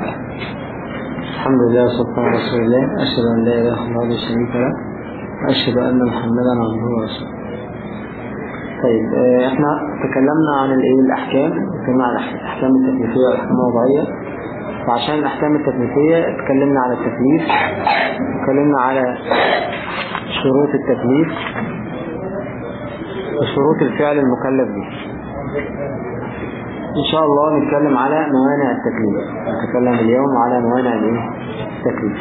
الحمد لله والصلاة على رسول الله. أشهد أن لا إله إلا الله شريك له وأشهد أن محمدا عبده ورسوله طيب آه، إحنا تكلمنا عن الإيه؟ الأحكام. تكلمنا عن الأحكام التكليفية والأحكام الوضعية. وعشان الأحكام التكليفية اتكلمنا على التكليف. اتكلمنا على شروط التكليف وشروط الفعل المكلف به إن شاء الله نتكلم على موانع التكليف. نتكلم اليوم على موانع التكليف.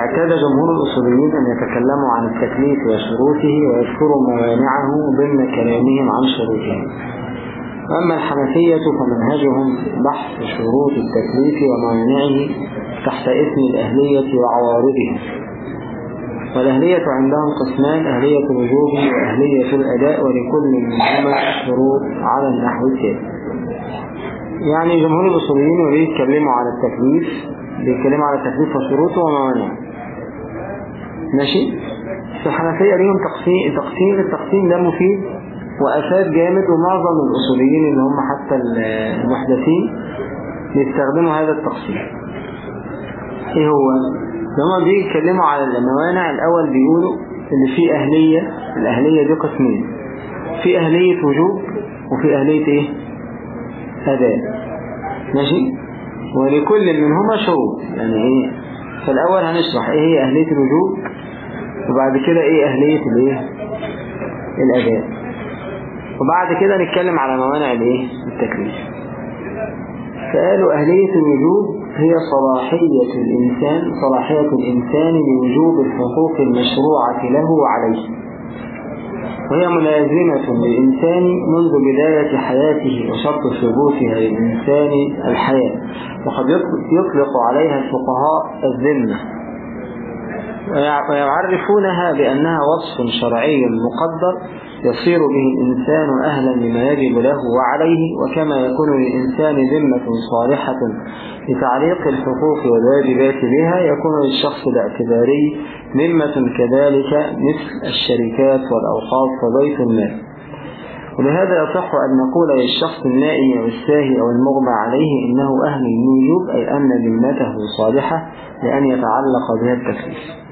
اعتاد جمهور الأصوليين أن يتكلموا عن التكليف وشروطه ويذكروا موانعه ضمن كلامهم عن شروطه. أما الحنفية فمنهجهم بحث شروط التكليف وموانعه تحت اسم الأهلية وعوارضها والأهلية عندهم قسمان أهلية الوجوب وأهلية الأداء ولكل منهما شروط على النحو التالي. يعني جمهور الأصوليين وبيتكلموا على التكليف بيتكلموا على التكليف وشروطه وموانعه. ماشي؟ في الحنفية ليهم تقسيم تقسيم التقسيم ده مفيد وأفاد جامد ومعظم الأصوليين اللي هم حتى المحدثين بيستخدموا هذا التقسيم. إيه هو؟ لما بيتكلموا على الموانع الأول بيقولوا إن في أهلية الأهلية دي قسمين في أهلية وجوب وفي أهلية إيه؟ أداء. ماشي؟ ولكل منهما شروط. يعني إيه؟ فالأول هنشرح إيه هي أهلية الوجوب وبعد كده إيه أهلية الإيه؟ الأداء. وبعد كده نتكلم على موانع الإيه؟ التكليف. فقالوا أهلية الوجوب هي صلاحية الإنسان صلاحية الإنسان لوجوب الحقوق المشروعة له وعليه. وهي ملازمة للإنسان منذ بداية حياته وشرط ثبوتها للإنسان الحياة. وقد يطلق عليها الفقهاء الذمة. ويعرفونها بأنها وصف شرعي مقدر يصير به الإنسان أهلا لما يجب له وعليه وكما يكون للإنسان ذمة صالحة. لتعليق الحقوق والواجبات بها يكون للشخص الاعتباري ذمة كذلك مثل الشركات والأوقاف وبيت المال. ولهذا يصح أن نقول للشخص النائي أو الساهي أو المغمى عليه إنه أهل الوجوب أي أن ذمته صالحة لأن يتعلق بها التكليف.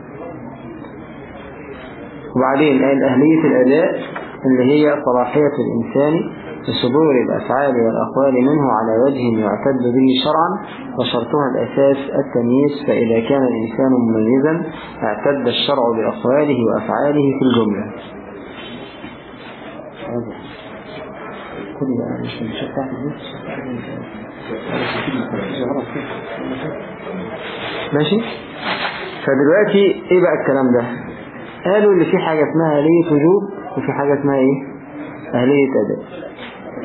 وبعدين قال أهلية الأداء اللي هي صلاحية الإنسان لصدور الأفعال والأقوال منه على وجه يعتد به شرعا وشرطها الأساس التمييز فإذا كان الإنسان مميزا اعتد الشرع بأقواله وأفعاله في الجملة. ماشي؟ فدلوقتي إيه بقى الكلام ده؟ قالوا اللي في حاجة اسمها أهلية وجوب وفي حاجة اسمها إيه؟ أهلية أداء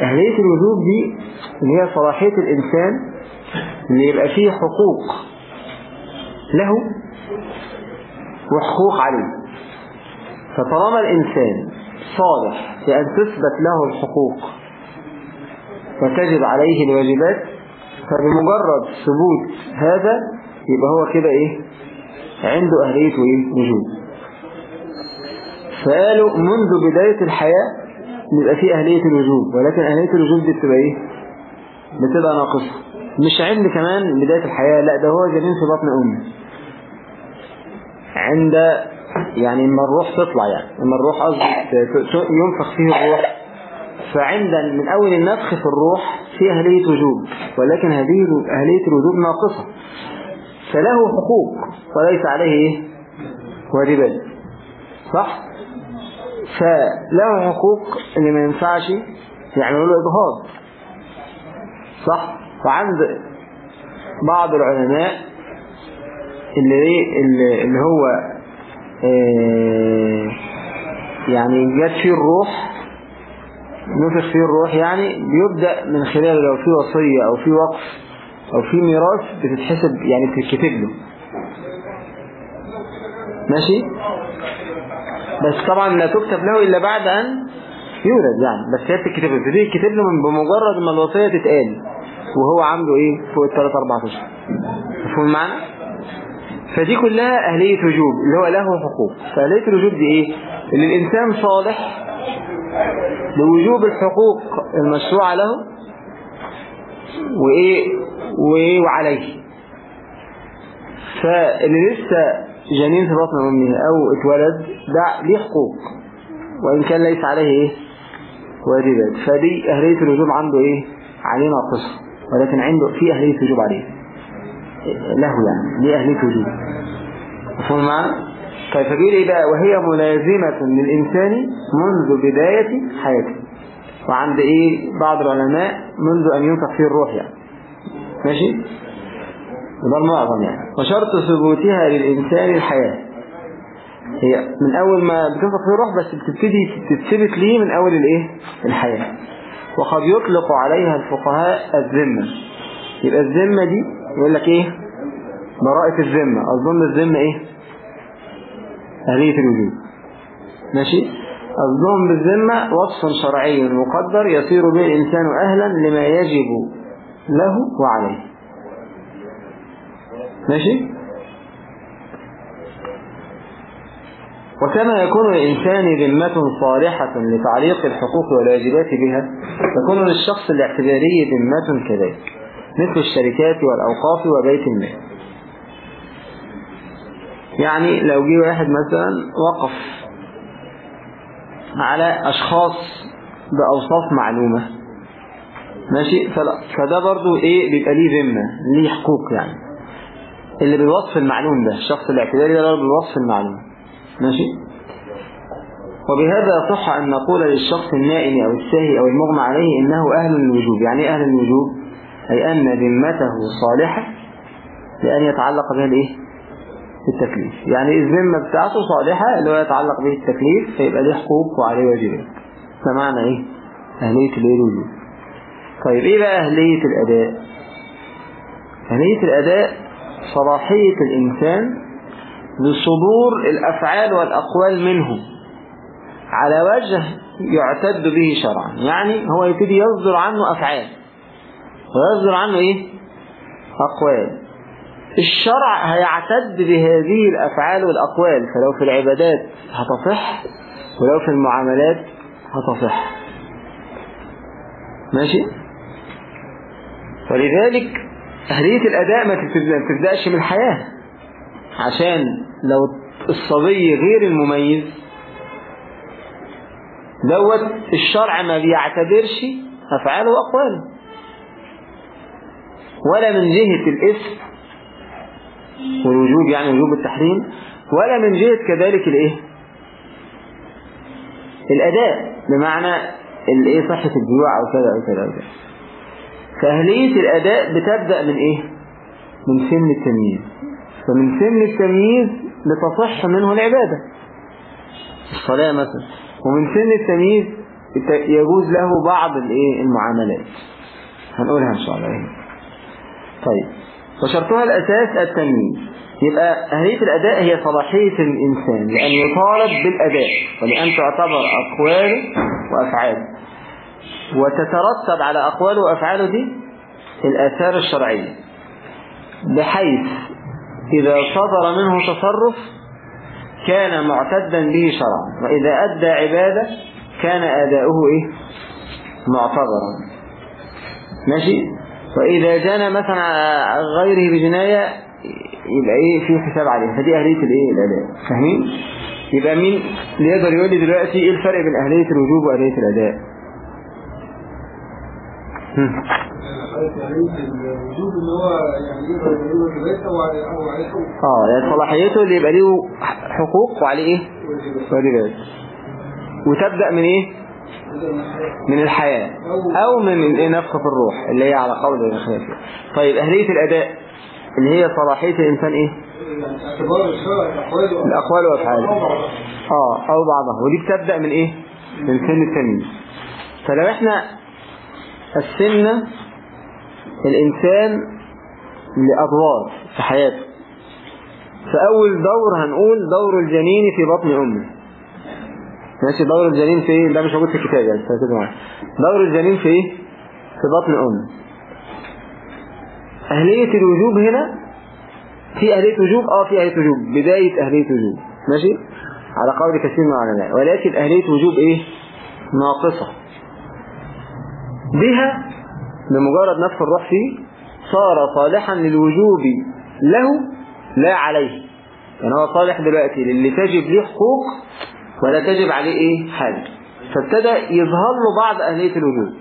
أهلية الوجوب دي اللي هي صلاحية الإنسان اللي يبقى فيه حقوق له وحقوق عليه. فطالما الإنسان صالح في أن تثبت له الحقوق وتجب عليه الواجبات فبمجرد ثبوت هذا يبقى هو كده إيه؟ عنده أهلية وجوب. فقالوا منذ بداية الحياة بيبقى فيه أهلية الوجوب ولكن أهلية الوجوب دي بتبقى إيه؟ بتبقى ناقصة. مش عند كمان بداية الحياة لا ده هو جنين في بطن أمه عند يعني لما الروح تطلع يعني لما الروح قصدي ينفخ فيه الروح. فعند من أول النفخ في الروح في أهلية وجوب ولكن هذه أهلية الوجوب ناقصة. فله حقوق وليس عليه إيه؟ واجبات. صح؟ فله حقوق اللي ما ينفعش يعملوا له إجهاض. صح؟ وعند بعض العلماء اللي اللي, هو آه يعني جت فيه الروح نفخ فيه الروح يعني بيبدأ من خلال لو في وصية أو في وقف أو في ميراث بتتحسب يعني بتتكتب له. ماشي؟ بس طبعا لا تكتب له إلا بعد أن يولد يعني. بس هي بتتكتب له. بتبتدي تكتب له بمجرد ما الوصية تتقال. وهو عنده إيه؟ فوق الثلاث أربع اشهر مفهوم المعنى فدي كلها أهلية وجوب اللي هو له حقوق. فأهلية الوجوب دي إيه؟ اللي الإنسان صالح لوجوب الحقوق المشروعة له وإيه؟ وعليه. فاللي لسه جنين في بطن أمه أو اتولد ده ليه حقوق وإن كان ليس عليه إيه؟ واجبات. فدي أهلية الوجوب عنده إيه؟ عليه ناقصة ولكن عنده في أهلية وجوب عليه. له يعني ليه أهلية وجوب مفهوم معنا طيب فبيقول إيه بقى؟ وهي ملازمة للإنسان منذ بداية حياته. وعند إيه؟ بعض العلماء منذ أن ينفخ فيه الروح يعني. ماشي؟ وده المعظم يعني. وشرط ثبوتها للإنسان الحياة. هي من أول ما بتنفخ فيه الروح بس بتبتدي تتثبت ليه من أول الإيه؟ الحياة. وقد يطلق عليها الفقهاء الذمة. يبقى الذمة دي يقول لك إيه؟ براءة الذمة. أظن الذمة إيه؟ أهلية الوجود. ماشي؟ الظلم بالذمة وصف شرعي مقدر يصير به الإنسان أهلا لما يجب له وعليه. ماشي؟ وكما يكون الإنسان ذمة صالحة لتعليق الحقوق والواجبات بها تكون للشخص الاعتباري ذمة كذلك مثل الشركات والأوقاف وبيت المال. يعني لو جه واحد مثلا وقف على أشخاص بأوصاف معلومة ماشي؟ فده برضو إيه؟ بيبقى ليه ذمة ليه حقوق يعني. اللي بالوصف المعلوم ده الشخص الاعتباري ده بالوصف المعلوم. ماشي؟ وبهذا صح أن نقول للشخص النائم أو الساهي أو المغمى عليه إنه أهل الوجوب. يعني أهل الوجوب؟ أي أن ذمته صالحة لأن يتعلق بها الإيه؟ التكليف يعني الذمة بتاعته صالحة اللي هو يتعلق به التكليف فيبقى ليه حقوق وعليه واجبات. فمعنى إيه؟ أهلية الإيه الوجوب. طيب إيه بقى أهلية الأداء؟ أهلية الأداء صلاحية الإنسان لصدور الأفعال والأقوال منه على وجه يعتد به شرعا. يعني هو يبتدي يصدر عنه أفعال ويصدر عنه إيه؟ أقوال. الشرع هيعتد بهذه الأفعال والأقوال فلو في العبادات هتصح ولو في المعاملات هتصح. ماشي؟ فلذلك أهلية الأداء ما تبدأش من الحياة. عشان لو الصبي غير المميز دوت الشرع ما بيعتبرش أفعاله وأقواله. ولا من جهة الاسم والوجوب يعني وجوب التحريم ولا من جهة كذلك الإيه؟ الأداء. بمعنى الايه صحة الجوع أو كذا أو كذا أو كذا. فأهلية الأداء بتبدأ من إيه؟ من سن التمييز. فمن سن التمييز لتصح منه العبادة. الصلاة مثلا. ومن سن التمييز يجوز له بعض الإيه؟ المعاملات. هنقولها إن شاء الله. طيب. وشرطها الأساس التمييز. يبقى أهلية الأداء هي صلاحية الإنسان لأن يطالب بالأداء ولأن تعتبر أقواله وأفعاله وتترتب على أقواله وأفعاله دي الآثار الشرعية بحيث إذا صدر منه تصرف كان معتدا به شرعا وإذا أدى عبادة كان أداؤه إيه؟ معتبرا. ماشي؟ وإذا جنى مثلا غيره بجناية يبقى إيه؟ في حساب عليه. فدي أهلية الإيه؟ الأداء. فاهمين؟ يبقى مين اللي يقدر يقول لي دلوقتي إيه الفرق بين أهلية الوجوب وأهلية الأداء؟ آه يعني صلاحيته اللي يبقى له حقوق وعليه إيه؟ واجبات وتبدأ من إيه؟ من الحياة. أو من نفخة الروح اللي هي على قول الخلاف طيب أهلية الأداء اللي هي صلاحية الإنسان إيه؟ الأقوال والأفعال. آه أو بعضها. ودي بتبدأ من إيه؟ من سن التمييز. فلو إحنا قسمنا الإنسان لأدوار في حياته. فأول دور هنقول دور الجنين في بطن أمه. ماشي دور الجنين في إيه؟ ده مش موجود في الكتاب يعني دور الجنين في إيه؟ في بطن ام أهلية الوجوب هنا في أهلية وجوب؟ آه في أهلية وجوب. بداية أهلية وجوب. ماشي؟ على قول كثير من العلماء. ولكن أهلية وجوب إيه؟ ناقصة. بها بمجرد نفخ الروح فيه صار صالحا للوجوب له لا عليه. يعني هو صالح دلوقتي للي تجب ليه حقوق ولا تجب عليه إيه؟ حاجة. فابتدى يظهر له بعض أهلية الوجوب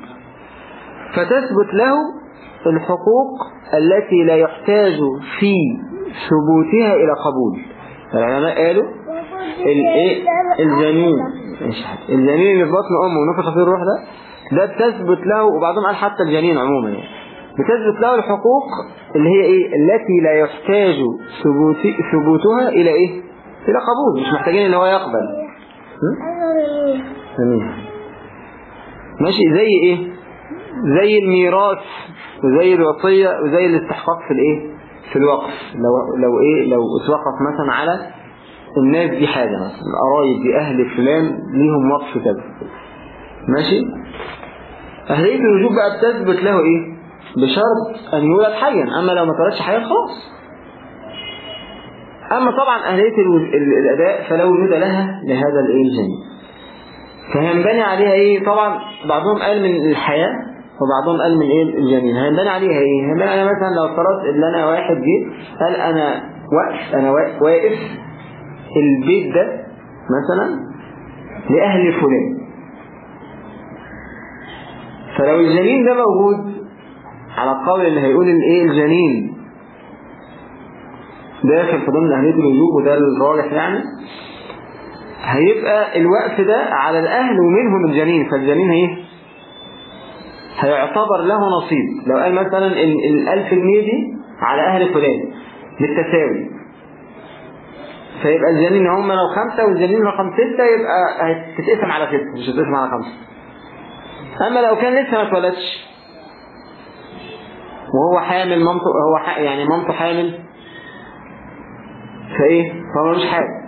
فتثبت له الحقوق التي لا يحتاج في ثبوتها إلى قبول. العلماء قالوا الايه الجنين. الجنين اللي في بطن أمه ونفخ فيه الروح ده ده بتثبت له وبعضهم قال حتى الجنين عموما يعني. بتثبت له الحقوق اللي هي إيه؟ التي لا يحتاج ثبوت ثبوتها إلى إيه؟ إلى قبول مش محتاجين إن هو يقبل. أمين. ماشي زي إيه؟ زي الميراث وزي الوصية وزي الاستحقاق في الإيه؟ في الوقف. لو لو إيه؟ لو اتوقف مثلا على الناس دي حاجة مثلا القرايب دي أهل فلان ليهم وقف كذا. ماشي؟ أهلية الوجوب بقى بتثبت له إيه؟ بشرط أن يولد حيا. أما لو ما اتولدش حيا خلاص. أما طبعا أهلية الأداء فلا وجود لها لهذا الإيه الجنين فهينبني عليها إيه؟ طبعا بعضهم قال من الحياة وبعضهم قال من إيه الجنين هينبني عليها إيه؟ هينبني عليها مثلا لو افترضت إن أنا واحد جه قال أنا واقف أنا واقف البيت ده مثلا لأهل فلان. فلو الجنين ده موجود على القول اللي هيقول الايه الجنين؟ داخل في ضمن أهلية الوجوب وده الراجح يعني. هيبقى الوقف ده على الأهل ومنهم الجنين فالجنين إيه؟ هيعتبر له نصيب. لو قال مثلا الألف جنيه دي على أهل فلان بالتساوي. فيبقى الجنين هم لو خمسة والجنين رقم ستة يبقى هتتقسم على ستة مش هتتقسم على خمسة. أما لو كان لسه ما اتولدش. وهو حامل مامته هو. يعني مامته حامل. فإيه؟ فهو مش حاجة.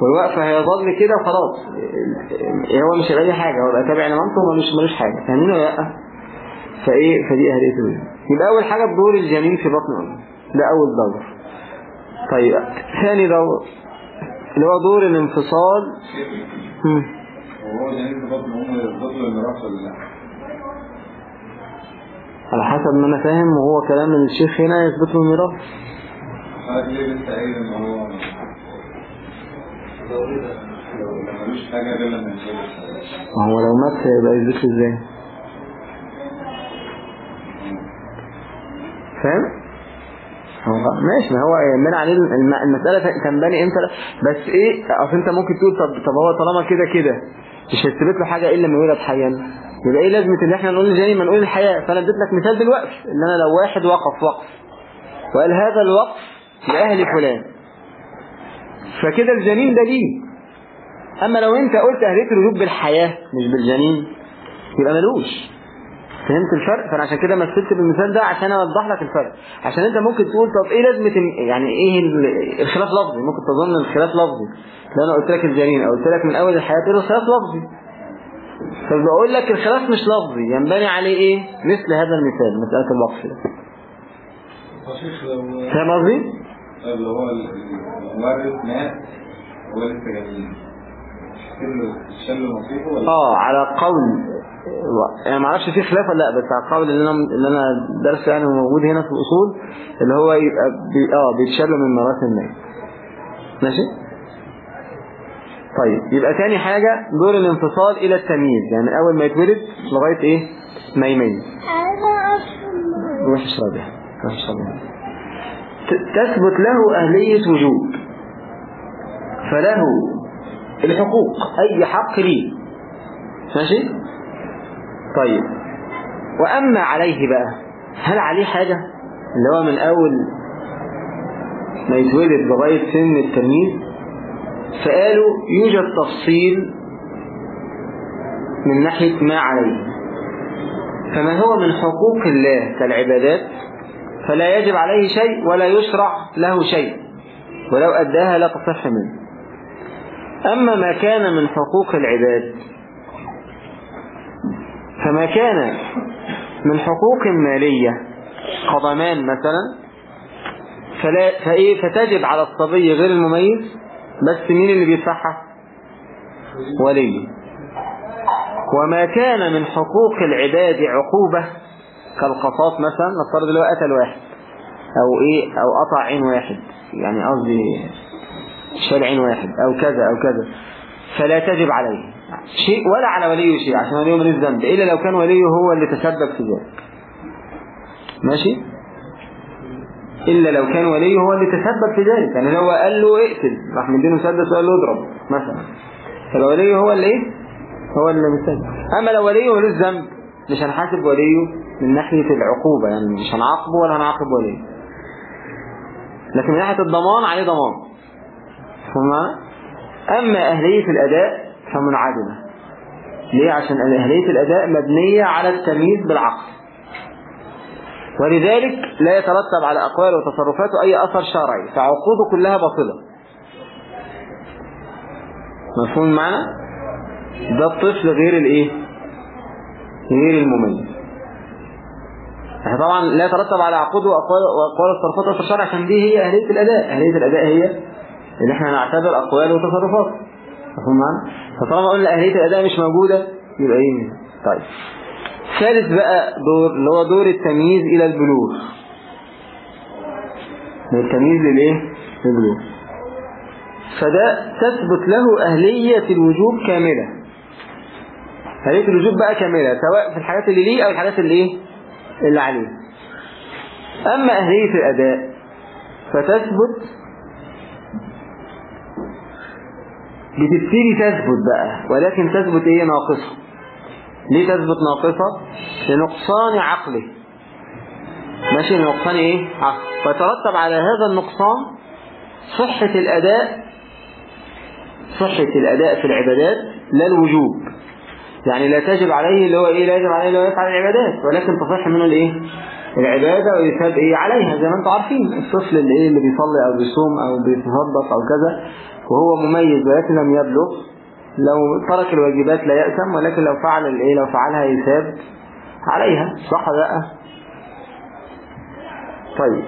والوقف هيظل كده وخلاص. هو مش هيبقى حاجة. هو يبقى تابع لمامته ومش ملوش حاجة. فاهمين ولا لأ؟ فإيه؟ فدي أهلية الوجود يبقى أول حاجة بدور الجنين في بطن امه ده أول دور. طيب ثاني دور اللي هو دور الانفصال. وهو جنين بطن امه ولا لا؟ على حسب ما أنا فاهم وهو كلام الشيخ هنا يثبت له الميراث. حضرتك ليه لسه قايل ان هو ملوش حاجة غير لما ما هو لو مات يبقى يثبت إزاي؟ فاهم؟ ماشي ما هو ينبني عليه الم- المسألة تنبني إمتى؟ بس إيه أصل أنت ممكن تقول طب, طب هو طالما كده كده. مش له حاجة إلا لما يولد حيا يبقى إيه لازمة إن إحنا نقول زي ما نقول الحياة؟ فأنا اديت لك مثال بالوقف إن أنا لو واحد وقف وقف. وقال هذا الوقف لأهل فلان. فكده الجنين ده ليه أما لو أنت قلت أهلية الوجوب بالحياة مش بالجنين يبقى ملوش. فهمت الفرق؟ فأنا عشان كده مثلت بالمثال ده عشان أوضح لك الفرق. عشان أنت ممكن تقول طب إيه لازمة يعني إيه ال- الخلاف لفظي؟ ممكن تظن الخلاف لفظي. لو أنا قلت لك الجنين أو قلت لك من أول الحياة تقول الخلاف لفظي. فبقول لك الخلاف مش لفظي ينبني عليه إيه؟ مثل هذا المثال مسألة الوقف ده. فاهم قصدي؟ لو هو المورث مات هو لسه جنين آه على قول أنا ما أعرفش في خلاف ولا لا بس على القول اللي أنا اللي أنا درسه يعني موجود هنا في الأصول اللي هو يبقى بي آه بيتشال من ميراث المال ماشي؟ طيب يبقى تاني حاجة دور الانفصال إلى التمييز. يعني أول ما يتولد لغاية إيه؟ ما يميز روح يعني روح يعني. ت- تثبت له أهلية وجوب فله الحقوق أي حق ليه. ماشي؟ طيب. وأما عليه بقى هل عليه حاجة؟ اللي هو من أول ما يتولد لغاية سن التمييز؟ فقالوا يوجد تفصيل من ناحية ما عليه. فما هو من حقوق الله كالعبادات؟ فلا يجب عليه شيء ولا يشرع له شيء ولو أداها لا تصح منه. أما ما كان من حقوق العباد فما كان من حقوق مالية كضمان مثلا فلا فإيه فتجب على الصبي غير المميز بس مين اللي بيدفعها ولي. وما كان من حقوق العباد عقوبة كالقصاص مثلا نفترض اللي هو قتل واحد أو إيه أو قطع عين واحد يعني قصدي شال عين واحد أو كذا أو كذا فلا تجب عليه. شيء ولا على وليه شيء عشان وليه من الذنب إلا لو كان وليه هو اللي تسبب في ذلك. ماشي؟ إلا لو كان وليه هو اللي تسبب في ذلك. يعني لو قال له اقتل راح مدينه مسدس وقال له اضرب مثلا. فلو وليه هو اللي إيه؟ هو اللي مسدس. أما لو وليه له الذنب مش هنحاسب وليه من ناحية العقوبة يعني مش هنعاقبه ولا هنعاقب وليه. لكن من ناحية الضمان عليه ضمان. ثم أما أهلية الأداء فمنعدمة ليه؟ عشان أهلية الأداء مبنية على التمييز بالعقل. ولذلك لا يترتب على أقوال وتصرفاته أي أثر شرعي فعقوده كلها باطلة. مفهوم معنا؟ ده الطفل غير الإيه؟ غير المميز. إحنا طبعا لا يترتب على عقوده وأقوال وأقوال التصرفات في الشرع عشان دي هي أهلية الأداء. أهلية الأداء هي اللي إحنا نعتبر أقوال وتصرفات. مفهوم معنا؟ فطالما قلنا أهلية الأداء مش موجودة يبقى إيه؟ طيب. ثالث بقى دور اللي هو دور التمييز إلى البلوغ. من التمييز للإيه؟ للبلوغ. فده تثبت له أهلية الوجوب كاملة. أهلية الوجوب بقى كاملة سواء في الحاجات اللي ليه أو الحاجات اللي إيه؟ اللي عليه. أما أهلية الأداء فتثبت بتبتدي تثبت بقى ولكن تثبت إيه ناقصة؟ ليه تثبت ناقصة؟ لنقصان عقله. ماشي لنقصان إيه؟ عقل ويترتب على هذا النقصان صحة الأداء صحة الأداء في العبادات لا الوجوب. يعني لا تجب عليه اللي هو إيه لا يجب عليه اللي هو يفعل العبادات ولكن تصح منه الإيه؟ العبادة ويثاب إيه؟ عليها زي ما أنتم عارفين. الطفل اللي إيه اللي بيصلي أو بيصوم أو بيتصدق أو كذا وهو مميز ولكن لم يبلغ. لو ترك الواجبات لا يأثم ولكن لو فعل الايه لو فعلها يثاب عليها. صح بقى طيب.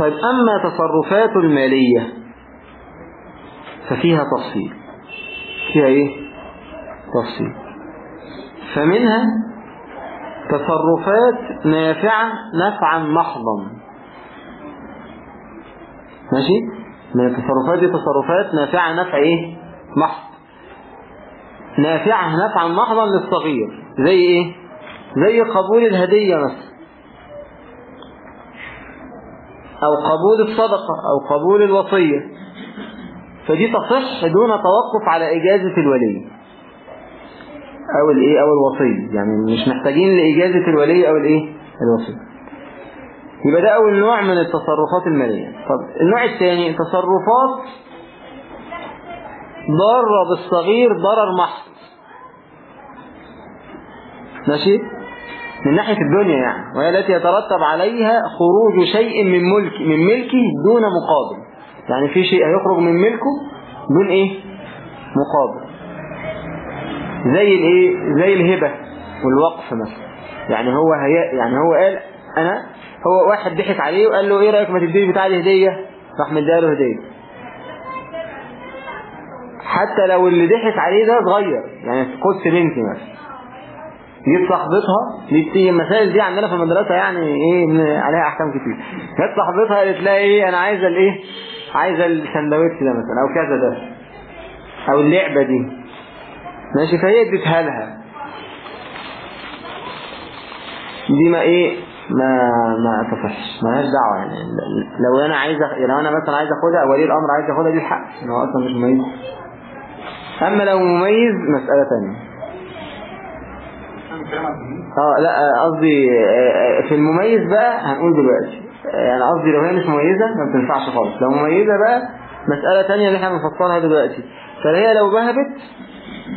طيب أما تصرفات المالية ففيها تفصيل. فيها إيه؟ تفصيل. فمنها تصرفات نافعة نفعا محضا ماشي؟ من التصرفات دي تصرفات نافعة نفع إيه؟ محض. نافعة نفعا محضا للصغير. زي إيه؟ زي قبول الهدية مثلا. أو قبول الصدقة أو قبول الوصية. فدي تصح دون توقف على إجازة الولي. أو الإيه؟ أو الوصي يعني مش محتاجين لإجازة الولي أو الإيه؟ الوصي يبقى ده أول نوع من التصرفات المالية. طب النوع الثاني تصرفات ضر بالصغير ضرر محض. ماشي؟ من ناحية الدنيا يعني. وهي التي يترتب عليها خروج شيء من ملك من ملكه دون مقابل. يعني في شيء هيخرج من ملكه دون إيه؟ مقابل. زي الإيه؟ زي الهبة والوقف مثلا. يعني هو هي يعني هو قال أنا هو واحد ضحك عليه وقال له إيه رأيك ما تديني بتاع دي هديه راح مديله هدية. حتى لو اللي ضحك عليه ده صغير يعني قدس بنتي مثلا. جيت صاحبتها دي المسائل دي عندنا في المدرسة يعني إيه عليها أحكام كتير. جت صاحبتها قالت لها إيه أنا عايزة الإيه؟ عايزة السندوتش ده مثلا أو كذا ده. أو اللعبة دي. ماشي فهي اديتها لها. دي ما إيه؟ ما ما تصحش ما لهاش دعوة يعني. لو أنا عايز لو أنا مثلا عايز أخدها ولي الأمر عايز ياخدها دي حق ان هو أصلا مش مميز. أما لو مميز مسألة ثانية آه لا قصدي في المميز بقى هنقول دلوقتي. يعني قصدي لو هي مش مميزة ما بتنفعش خالص. لو مميزة بقى مسألة تانية اللي إحنا بنفصلها دلوقتي. فهي لو بهبت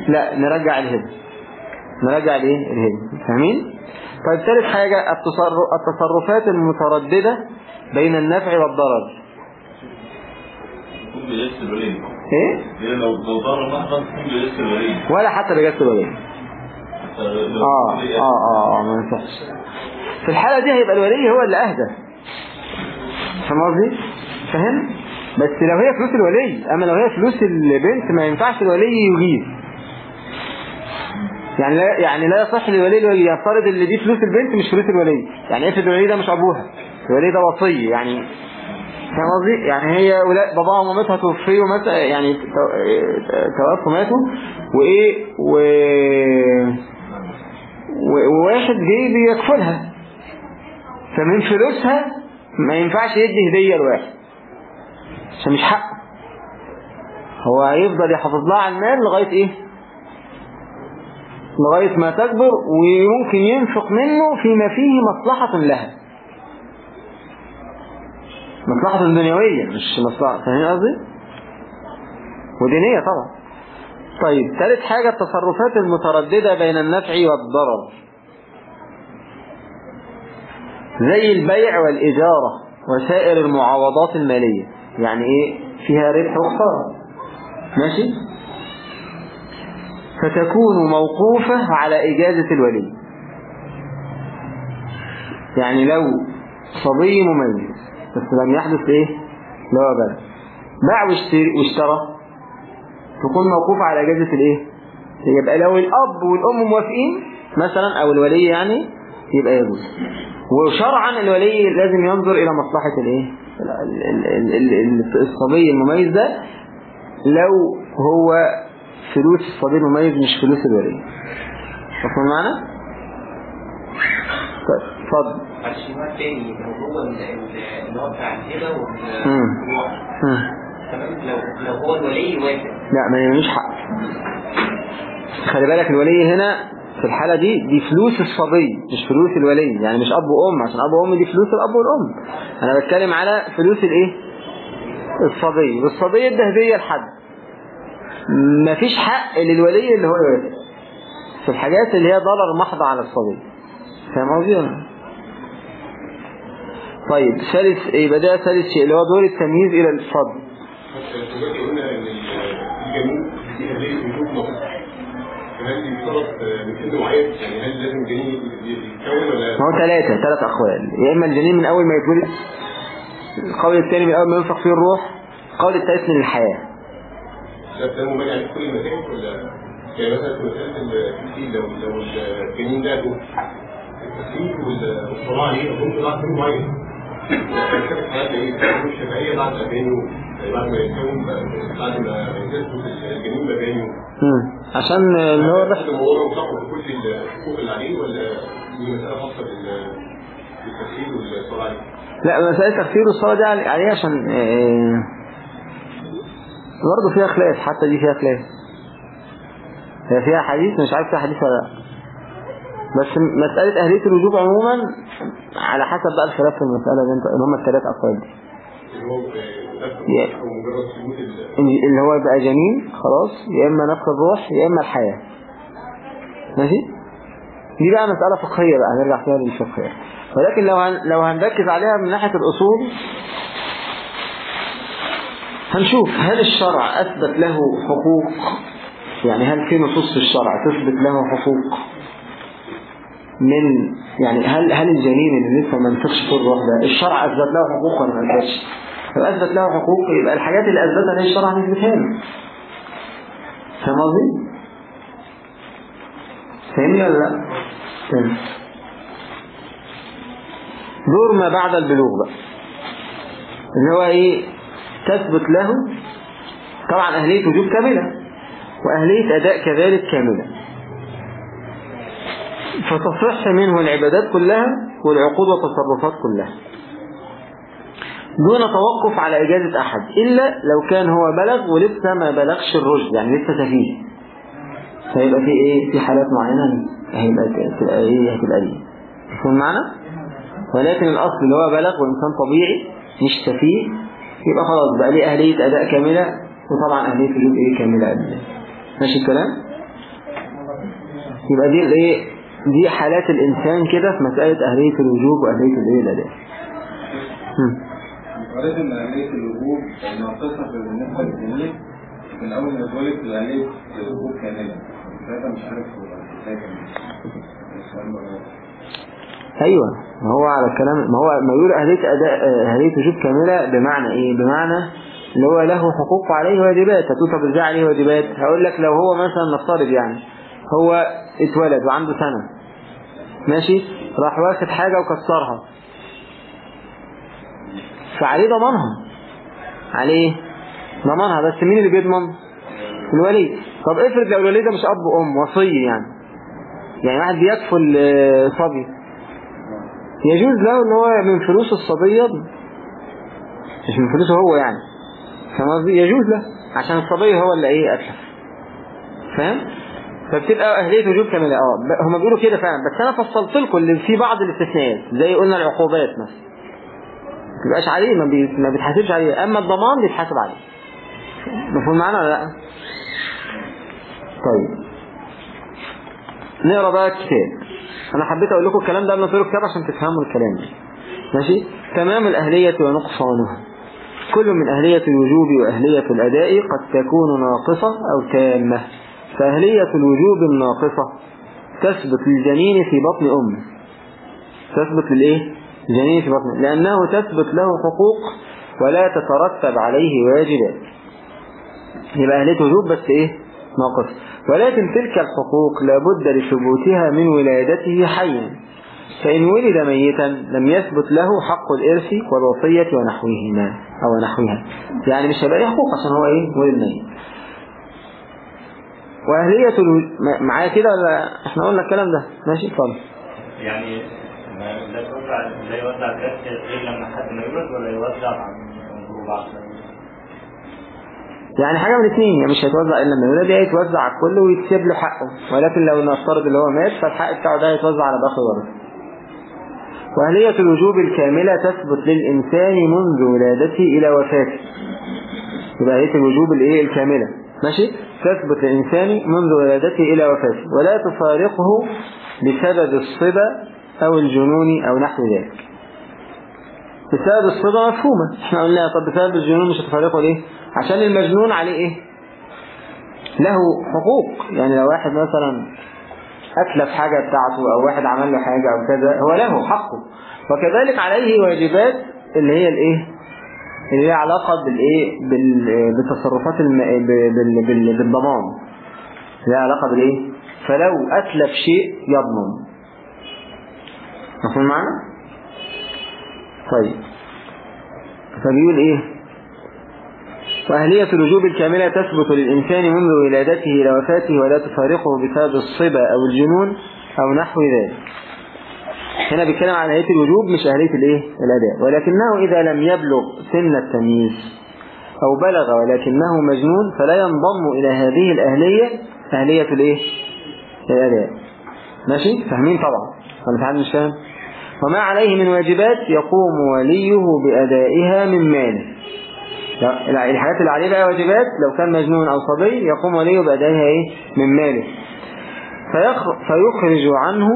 لا نرجع الهبة نرجع الايه الهبة فاهمين؟ طيب ثالث حاجة التصرفات المترددة بين النفع والضرر. إيه؟ لو ولا حتى بجسد الولي آه آه آه آه ما ينفعش. في الحالة دي هيبقى الولي هو اللي أهدى. فاهم قصدي؟ فاهم؟ بس لو هي فلوس الولي أما لو هي فلوس البنت ما ينفعش الولي يجيب. يعني لا يعني لا يصح للولي الولي يفترض اللي دي فلوس البنت مش فلوس الولي. يعني افرض الولي ده مش أبوها؟ الولي ده وصي يعني فاهم قصدي؟ يعني هي ولا باباها ومامتها توفيوا مثلا يعني تو- توفوا ماتوا وإيه و- وواحد جه بيكفلها. فمن فلوسها ما ينفعش يدي هدية لواحد. عشان مش حقه هو هيفضل يحافظ لها على المال لغاية إيه؟ لغاية ما تكبر ويمكن ينفق منه فيما فيه مصلحة لها. مصلحة دنيوية مش مصلحة فاهم قصدي؟ ودينية طبعا. طيب ثالث حاجة التصرفات المترددة بين النفع والضرر. زي البيع والإجارة وسائر المعاوضات المالية. يعني إيه؟ فيها ربح وخسارة. ماشي؟ فتكون موقوفة على إجازة الولي. يعني لو صبي مميز بس لم يحدث إيه؟ لا بل باع واشترى تكون موقوفة على إجازة الإيه؟ يبقى لو الأب والأم موافقين مثلا أو الولي يعني يبقى يجوز. وشرعا الولي لازم ينظر إلى مصلحة الإيه؟ ال- ال- ال- ال- ال- الصبي المميز ده. لو هو فلوس الصبي المميز مش فلوس الولي مفهوم معنا؟ طيب اتفضل. الشمال تاني لو هو ال- ال- اللي هو بتاع الهبة مم. والروح. تمام؟ لو لو هو الولي وافق لا ما يملوش حق. خلي بالك الولي هنا في الحالة دي دي فلوس الصبي مش فلوس الولي. يعني مش أب وأم عشان أب وأم دي فلوس الأب والأم. أنا بتكلم على فلوس الإيه؟ الصبي. والصبي ادى هدية لحد. مفيش حق للولي اللي هو يوافق في الحاجات اللي هي ضرر محض على الصبي فاهم قصدي؟ طيب ثالث يبقى ده ثالث شيء اللي هو دور التمييز إلى الفضل. ما هو ثلاثة ثلاث أقوال. يا إما الجنين من أول ما يتولد القول الثاني من أول ما ينفخ فيه الروح القول الثالث من الحياة. مبني عليه في كل المسائل ولا يعني مثلا في مسألة التسهيل لو لو الجنين ده والصلاة عليه أظن بعد سن معين شافت حياتنا إيه؟ تكون الشفائية بعد 40 يوم بعد ما يتكون بعد ما يثبت الجنين ب 40 يوم مم. عشان اللي هو الرحلة؟ لا مسألة تفسير الصلاة دي علي- عليه عشان آه، برضه فيها خلاف حتى دي فيها خلاف. هي فيها حديث مش عارف فيها حديث ولا لأ. بس مسألة أهلية الوجوب عموما على حسب بقى الخلاف في المسألة اللي انت هم الثلاث أقوال دي. اللي هو يبقى جنين خلاص يا إما نفخ الروح يا إما الحياة. ماشي؟ دي بقى مسألة فقهية بقى هنرجع فيها للفقهية ولكن لو. لو هنركز عليها من ناحية الأصول هنشوف هل الشرع أثبت له حقوق يعني هل في نصوص في الشرع تثبت له حقوق من يعني هل هل الجنين اللي لسه ما نفخش في الروح ده الشرع أثبت له حقوق ولا ما أثبتش؟ لو أثبت له حقوق يبقى الحاجات اللي أثبتها له الشرع هنثبتها له فاهم قصدي؟ فاهمني ولا لأ؟ فاهم دور ما بعد البلوغ بقى اللي هو إيه تثبت له طبعا أهلية وجوب كاملة وأهلية أداء كذلك كاملة. فتصح منه العبادات كلها والعقود والتصرفات كلها. دون توقف على إجازة أحد إلا لو كان هو بلغ ولسه ما بلغش الرشد يعني لسه سفيه. فيبقى في إيه؟ في حالات معينة هيبقى تبقى إيه؟ هتبقى إيه تكون معنا؟ ولكن الأصل اللي هو بلغ وإنسان طبيعي مش سفيه يبقى خلاص بقى ليه أهلية أداء كاملة؟ وطبعا أهلية وجود إيه كاملة؟ قبل ماشي الكلام؟ يبقى دي الإيه؟ دي حالات الإنسان كده في مسألة أهلية الوجوب وأهلية الإيه الأداء من آلية الوجوب ناقصة بالنسبة للجنين من أول ما اتولد آلية الوجوب كاملة. ساعتها مش عارف هو أيوه. ما هو على الكلام ما هو ما يقول أهلية اداء أهلية وجوب كامله بمعنى إيه؟ بمعنى اللي هو له حقوق عليه واجبات هتقول طب إزاي عليه واجبات؟ هقول لك لو هو مثلا نفترض يعني هو اتولد وعنده سنة. ماشي؟ راح واخد حاجة وكسرها. فعليه ضمانها. عليه ضمانها. بس مين اللي بيضمن؟ الولي طب افرض لو الولي ده مش أب وأم وصي يعني. يعني واحد بيكفل آه، صبي. يجوز له إن هو من فلوس الصبي يضمن مش من فلوسه هو يعني. فاهم يجوز له عشان الصبي هو اللي إيه اتلف فاهم؟ فبتبقى أهلية وجوب كاملة. آه هما بيقولوا كده فعلا. بس أنا فصلت لكم اللي في بعض الاستثناءات زي قلنا العقوبات مثلا. ما بيبقاش عليه ما, بي... ما بيتحاسبش عليه. أما الضمان بيتحاسب عليه. مفهوم معانا ولا لأ؟ طيب. نقرأ بقى الكتاب. أنا حبيت أقول لكم الكلام ده قبل ما تقروا الكتاب عشان تفهموا الكلام. ماشي؟ تمام الأهلية ونقصانها. كل من أهلية الوجوب وأهلية الأداء قد تكون ناقصة أو تامة. فأهلية الوجوب الناقصة تثبت للجنين في بطن أمه تثبت للإيه؟ الجنين في بطنه لأنه تثبت له حقوق ولا تترتب عليه واجبات. يبقى أهلية وجوب بس إيه؟ ناقصة ولكن تلك الحقوق لابد لثبوتها من ولادته حيا. فإن ولد ميتا لم يثبت له حق الإرث والوصية ونحوهما أو نحوها. يعني مش هيبقى حقوق عشان هو إيه؟ ولد ميت. وأهلية ألو... م- معايا كده ولا إحنا قلنا الكلام ده؟ ماشي اتفضل. يعني لا يوزع لا يوزع غير لما حد ما يولد ولا يوزع عن بعد يعني حاجة من الاثنين يعني مش هيتوزع إلا لما يولد يا يتوزع على الكل ويتسيب له حقه. ولكن لو نفترض اللي هو مات فالحق بتاعه ده هيتوزع على باقي ورثه وأهلية الوجوب الكاملة تثبت للإنسان منذ ولادته إلى وفاته. يبقى أهلية الوجوب الإيه؟ الكاملة. ماشي؟ تثبت للإنسان منذ ولادته إلى وفاته. ولا تفارقه بسبب الصبا أو الجنون أو نحو ذلك. بسبب الصبا مفهومة. إحنا قلنا طب بسبب الجنون مش هتفارقه ليه؟ عشان المجنون عليه إيه؟ له حقوق. يعني لو واحد مثلا أتلف حاجة بتاعته أو واحد عمل له حاجة أو كذا هو له حقه. وكذلك عليه واجبات اللي هي الإيه؟ اللي ليها علاقة بالإيه؟ بال- بالتصرفات الم... بال... بال... بالضمان. ليها علاقة بالإيه؟ فلو أتلف شيء يضمن. مفهوم معنا؟ طيب. فبيقول إيه؟ وأهلية الوجوب الكاملة تثبت للإنسان منذ ولادته إلى وفاته ولا تفارقه بسبب الصبا أو الجنون أو نحو ذلك هنا بيتكلم عن أهلية الوجوب مش أهلية الإيه؟ الأداء ولكنه إذا لم يبلغ سن التمييز أو بلغ ولكنه مجنون فلا ينضم إلى هذه الأهلية أهلية الإيه؟ الأداء ماشي؟ فاهمين طبعا ولا حد مش فاهم؟ وما عليه من واجبات يقوم وليه بأدائها من ماله الحاجات اللي عليه بقى واجبات لو كان مجنون أو صبي يقوم وليه بأدائها إيه؟ من ماله. فيخ... فيخرج عنه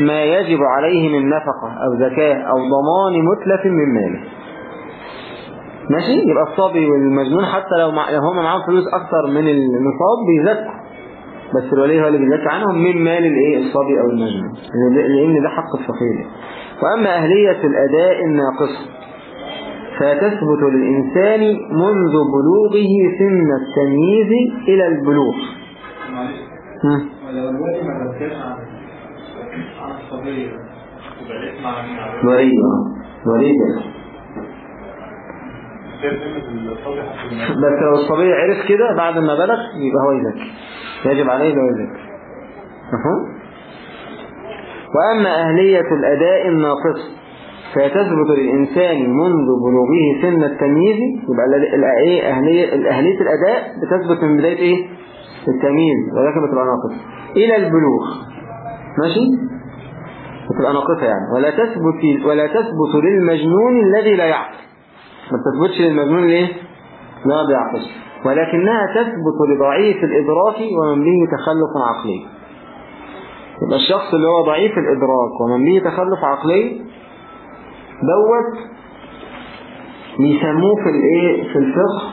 ما يجب عليه من نفقة أو زكاة أو ضمان متلف من ماله. ماشي؟ يبقى الصبي والمجنون حتى لو, مع... هم معاهم فلوس أكتر من النصاب بيزكوا. بس الولي هو اللي بيزكي عنهم من مال الإيه الصبي أو المجنون. لأن ده حق الفقير. وأما أهلية الأداء الناقصة فتثبت للإنسان منذ بلوغه سن التمييز إلى البلوغ. معلش. هم. ولو الوالي ما ذكرش عن عن الصبي يبقى الاسم على مين على ولي ولي ده. بس لو الصبي عرف كده بعد ما بلغ يبقى هو يزكي يجب عليه يبقى مفهوم وأما أهلية الأداء الناقص فتثبت للإنسان منذ بلوغه سن التمييز يبقى ال- ال- إيه أهلية الأهلية الأداء بتثبت من بداية إيه؟ التمييز ولكن بتبقى ناقصة إلى البلوغ. ماشي؟ بتبقى ناقصة يعني. ولا تثبت ولا تثبت للمجنون الذي لا يعقل. ما تثبتش للمجنون ليه لا بيعقل. ولكنها تثبت لضعيف الإدراك ومن به تخلف عقلي. يبقى الشخص اللي هو ضعيف الإدراك ومن به تخلف عقلي دوت بيسموه في الايه في الفقه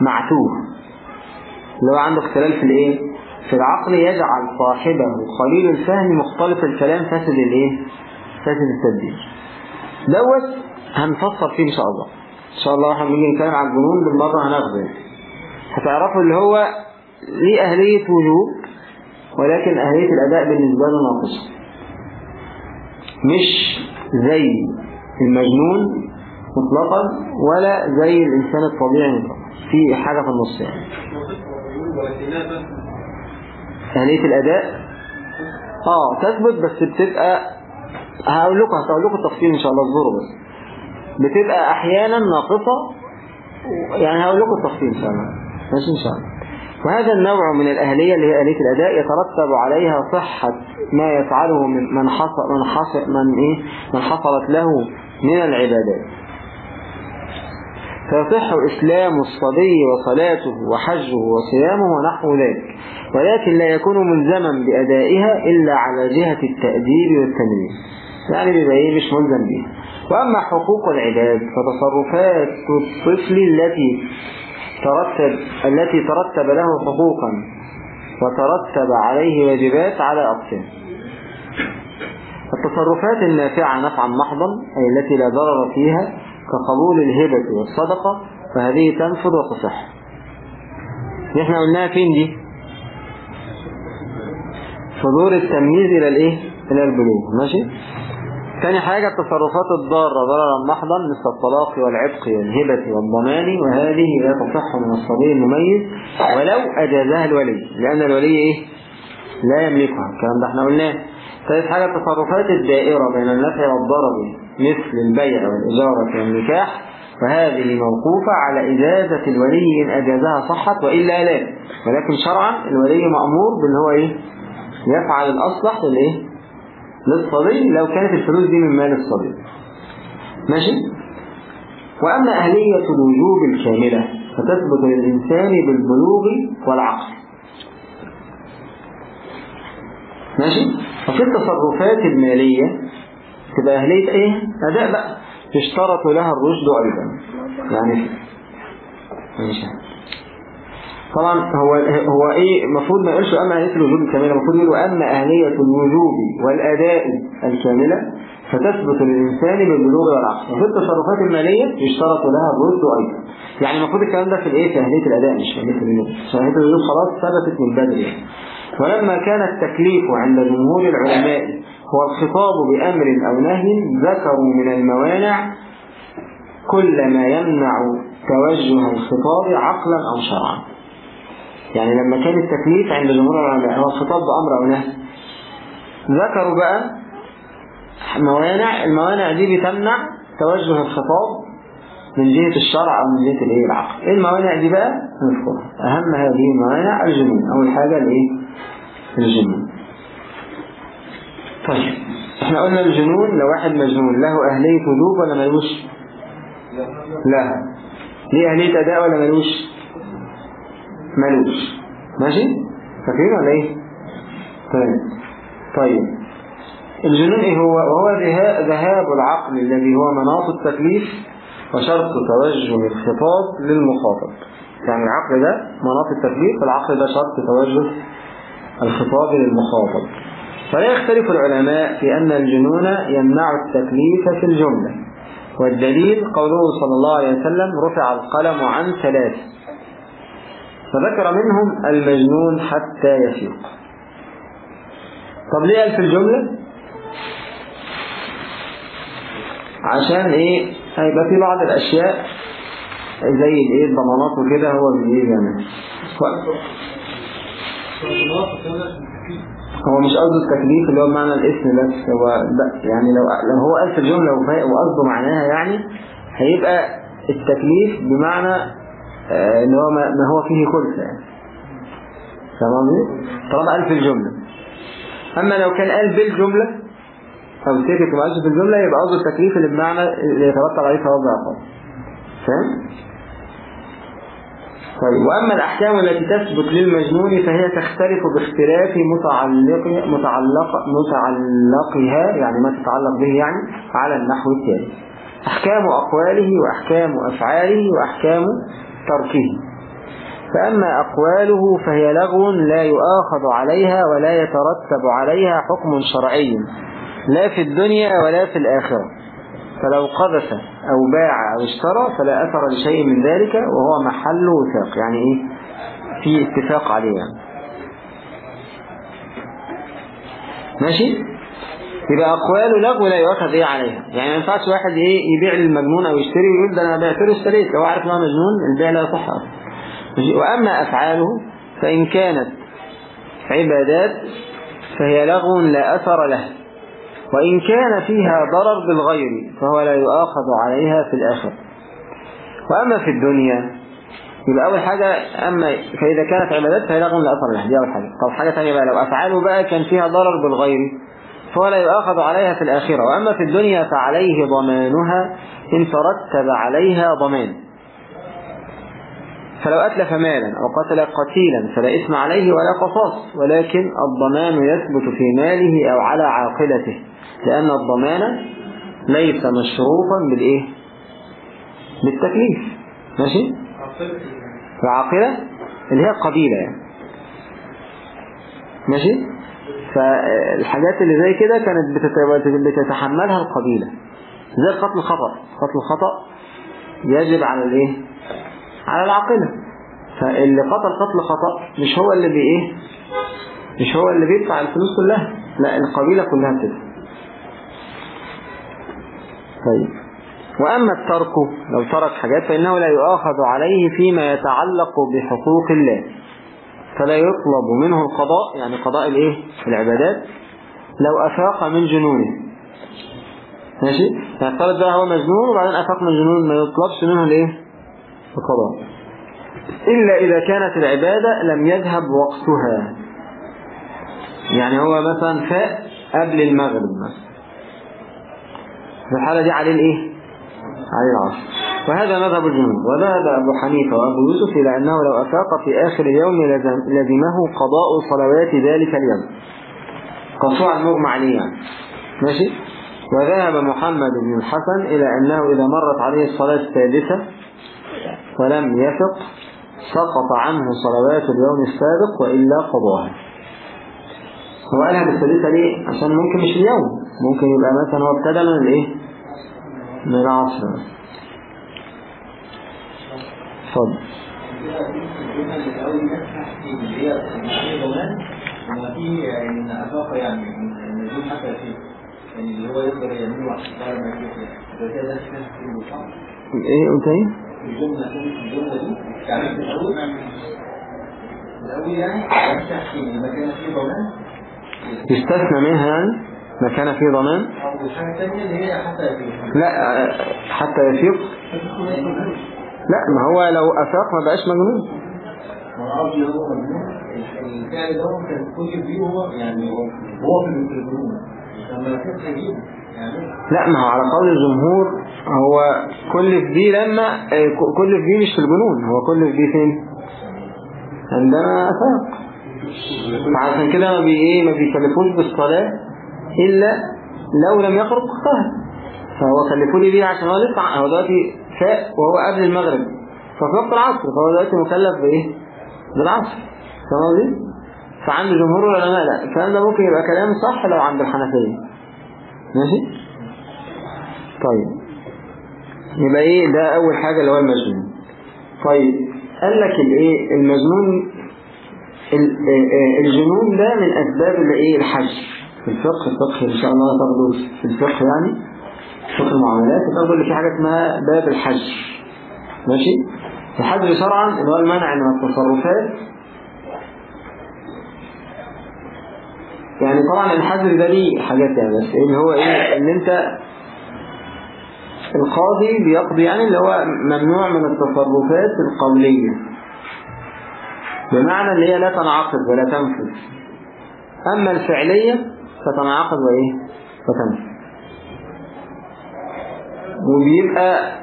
معتوه. هو عنده اختلال في الايه في العقل يجعل صاحبه قليل الفهم مختلف الكلام فاسد الايه فاسد التدبير. دوت هنفصل فيه إن شاء الله. إن شاء الله إحنا بنيجي نتكلم عن الجنون بالمرة هناخده. يعني. هتعرفوا اللي هو ليه أهلية وجوب ولكن أهلية الأداء بالنسبة له ناقصة. مش زي المجنون مطلقا ولا زي الإنسان الطبيعي مطلقا في حاجة في النص يعني. أهلية الأداء؟ آه تثبت بس بتبقى هقول لكم هقول لكم التفصيل إن شاء الله اصبروا بس. بتبقى أحيانا ناقصة يعني هقول لكم التفصيل إن شاء الله. ماشي إن شاء الله. وهذا النوع من الأهلية اللي هي آلية الأداء يترتب عليها صحة ما يفعله من من حصل من حصل من إيه؟ من حصلت له من العبادات. فيصح إسلام الصبي وصلاته وحجه وصيامه ونحو ذلك ولكن لا يكون ملزما بأدائها إلا على جهة التأديب والتنمية يعني بيبقى إيه مش ملزم بيها. وأما حقوق العباد فتصرفات الطفل التي ترتب التي ترتب له حقوقا وترتب عليه واجبات على أقسام التصرفات النافعة نفعا محضا أي التي لا ضرر فيها كقبول الهبة والصدقة فهذه تنفذ وتصح. إحنا قلناها فين دي؟ صدور التمييز إلى الإيه؟ إلى البلوغ. ماشي؟ ثاني حاجة التصرفات الضارة ضررا محضا مثل الطلاق والعتق والهبة والضمان وهذه لا تصح من الصبي المميز ولو أجازها الولي لأن الولي إيه؟ لا يملكها. الكلام ده إحنا قلناه. ثالث حاجة التصرفات الدائرة بين النفع والضرر مثل البيع والإجارة والنكاح فهذه موقوفة على إجازة الولي إن أجازها صحت وإلا لا. ولكن شرعا الولي مأمور بأن هو إيه؟ يفعل الأصلح للإيه؟ للصبي لو كانت الفلوس دي من مال الصبي. ماشي؟ وأما أهلية الوجوب الكاملة فتثبت للإنسان بالبلوغ والعقل. ماشي؟ وفي التصرفات المالية تبقى أهلية إيه؟ أداء بقى. يشترط لها الرشد أيضا. يعني ماشي. طبعا هو هو إيه؟ المفروض ما يقولش أما أهلية الوجوب الكاملة. المفروض يقول أما أهلية الوجوب والأداء الكاملة فتثبت للإنسان بالبلوغ والعقل وفي التصرفات المالية يشترط لها الرشد أيضا. يعني المفروض الكلام ده في الإيه؟ في أهلية الأداء مش في أهلية الوجوب. أهلية الوجوب خلاص ثبتت من بدري. يعني. ولما كان التكليف عند جمهور العلماء هو الخطاب بأمر أو نهي ذكروا من الموانع كل ما يمنع توجه الخطاب عقلا أو شرعا. يعني لما كان التكليف عند جمهور العلماء هو الخطاب بأمر أو نهي. ذكروا بقى موانع الموانع دي بتمنع توجه الخطاب من جهة الشرع أو من جهة العقل. إيه الموانع دي بقى؟ نذكرها. أهم هذه الموانع الجنون. أول حاجة الإيه؟ الجنون. طيب إحنا قلنا الجنون لو واحد مجنون له أهلية وجوب ولا ملوش؟ لا. ليه أهلية أداء ولا ملوش؟ ملوش. ماشي؟ فاكرين ولا إيه؟ طيب. طيب. الجنون إيه هو؟ وهو ذهاب العقل الذي هو مناط التكليف وشرط توجه الخطاب للمخاطب. يعني العقل ده مناط التكليف والعقل ده شرط توجه الخطاب للمخاطب. فلا يختلف العلماء في أن الجنون يمنع التكليف في الجملة. والدليل قوله صلى الله عليه وسلم رفع القلم عن ثلاث فذكر منهم المجنون حتى يفيق. طب ليه في الجملة؟ عشان إيه؟ هيبقى في بعض الأشياء زي الإيه؟ الضمانات وكده هو بايه يعني هو مش قصده التكليف اللي هو بمعنى الاسم بس هو يعني لو لو هو قال في الجملة وقصده معناها يعني هيبقى التكليف بمعنى إن هو ما هو فيه كلفة يعني. تمام؟ طالما قال في الجملة. أما لو كان قال بالجملة أو سيكت ما في الجملة يبقى قصده التكليف اللي بمعنى اللي يترتب عليه ثواب عقاب فاهم؟ طيب. وأما الأحكام التي تثبت للمجنون فهي تختلف باختلاف متعلق متعلق متعلقها يعني ما تتعلق به يعني على النحو التالي أحكام أقواله وأحكام أفعاله وأحكام تركه. فأما أقواله فهي لغو لا يؤاخذ عليها ولا يترتب عليها حكم شرعي لا في الدنيا ولا في الآخرة. فلو قذف أو باع أو اشترى فلا أثر لشيء من ذلك وهو محل وثاق. يعني إيه؟ في اتفاق عليه يعني. ماشي؟ يبقى أقواله لغو لا يؤخذ إيه عليها. يعني ما ينفعش واحد إيه؟ يبيع للمجنون أو يشتري ويقول ده أنا بعت له اشتريت. لو عارف إن هو مجنون البيع لا يصح وأما أفعاله فإن كانت عبادات فهي لغو لا أثر له. وإن كان فيها ضرر بالغير فهو لا يؤاخذ عليها في الآخر. وأما في الدنيا يبقى أول حاجة أما فإذا كانت عبادات فهي لغو لا أثر له دي أول حاجة. طب حاجة ثانية بقى لو أفعاله بقى كان فيها ضرر بالغير فهو لا يؤاخذ عليها في الآخرة. وأما في الدنيا فعليه ضمانها إن ترتب عليها ضمان. فلو أتلف مالا أو قتل قتيلا فلا إثم عليه ولا قصاص ولكن الضمان يثبت في ماله أو على عاقلته. لأن الضمان ليس مشروطا بالإيه؟ بالتكليف. ماشي؟ العاقلة اللي هي القبيلة يعني. ماشي؟ فالحاجات اللي زي كده كانت بتت- بتتحملها القبيلة. زي قتل الخطأ. قتل الخطأ يجب على الإيه؟ على العاقلة. فاللي قتل قتل خطأ مش هو اللي بي إيه؟ مش هو اللي بيدفع الفلوس كلها. لا القبيلة كلها بتدفع. طيب. وأما الترك لو ترك حاجات فإنه لا يؤاخذ عليه فيما يتعلق بحقوق الله. فلا يطلب منه القضاء يعني قضاء الإيه؟ العبادات لو أفاق من جنونه. ماشي؟ يعني افترض بقى هو مجنون وبعدين أفاق من جنون ما يطلبش منه الإيه؟ القضاء. إلا إذا كانت العبادة لم يذهب وقتها. يعني هو مثلا فاق قبل المغرب مثلا. في الحالة دي عليه الإيه؟ عليه العصر. وهذا مذهب الجنوب وذهب أبو حنيفة وأبو يوسف إلى أنه لو أفاق في آخر اليوم لزم- لزمه قضاء صلوات ذلك اليوم. قصوع المغمى عليه يعني ماشي؟ وذهب محمد بن الحسن إلى أنه إذا مرت عليه الصلاة السادسة ولم يفق سقط عنه صلوات اليوم السابق وإلا قضاها. هو قالها بالسادسة ليه؟ عشان ممكن مش اليوم. ممكن يبقى مثلا هو ابتدى من الإيه؟ من في في زمان وما في إن أفاق يعني إن النزول حتى فيه يعني اللي هو يقدر يعمله عشان بعد ما يعني في صح إيه قلت إيه؟ الجملة دي تعريف الأول الأول يعني تحكي إن المكان فيه ضمان يستثنى منها يعني ما كان فيه ضمان؟ لا حتى يفيق؟ لا ما هو لو أفاق ما بقاش مجنون. لا ما هو على قول الجمهور هو كل في دي لما كل في دي مش في الجنون هو كل في دي فين؟ عندما أفاق. فعشان كده ما بي إيه ما بيكلفوش بالصلاة. إلا لو لم يخرج وقتها فهو كلفوا لي بيه عشان هو لسه هو دلوقتي فاق وهو قبل المغرب. ففي وقت العصر فهو دلوقتي مكلف بإيه؟ بالعصر. فاهم قصدي؟ فعند جمهور العلماء لا. الكلام ده ممكن يبقى كلام صح لو عند الحنفية. ماشي؟ طيب. يبقى إيه؟ ده أول حاجة اللي هو المجنون. طيب. قال لك الايه المجنون ال- آه، آه، الجنون ده من أسباب الايه الحج. الفقه الفقه إن شاء الله تاخده في الفقه يعني. فقه المعاملات تاخده اللي في حاجة اسمها باب الحج. ماشي؟ الحج شرعا اللي هو المنع من التصرفات. يعني طبعا الحجر ده ليه حاجات يعني بس إيه اللي هو إيه؟ إن أنت القاضي بيقضي يعني اللي هو ممنوع من التصرفات القولية. بمعنى اللي هي لا تنعقد ولا تنفذ. أما الفعلية فتنعقد وإيه؟ فتنفذ وبيبقى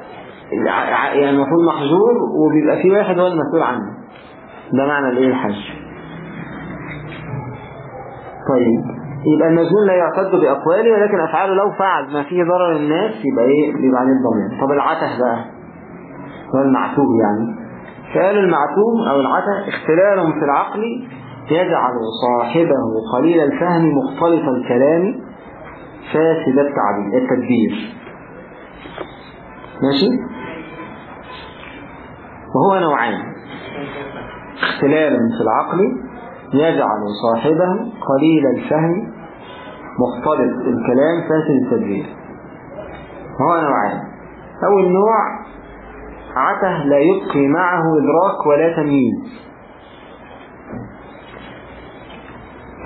يعني المفروض محظور وبيبقى في واحد هو المسؤول عنه. ده معنى الإيه الحج؟ طيب يبقى المجنون لا يعتد بأقواله ولكن أفعاله لو فعل ما فيه ضرر الناس يبقى إيه؟ بيبقى عليه الضمان طب العته بقى؟ هو المعتوه يعني. فقال المعتوه أو العته اختلال في العقل يجعل صاحبه قليل الفهم مختلط الكلام فاسد التعبير التدبير. ماشي؟ وهو نوعان. اختلال في العقل يجعل صاحبه قليل الفهم مختلط الكلام فاسد التدبير. هو نوعان. أول نوع عته لا يبقي معه إدراك ولا تمييز.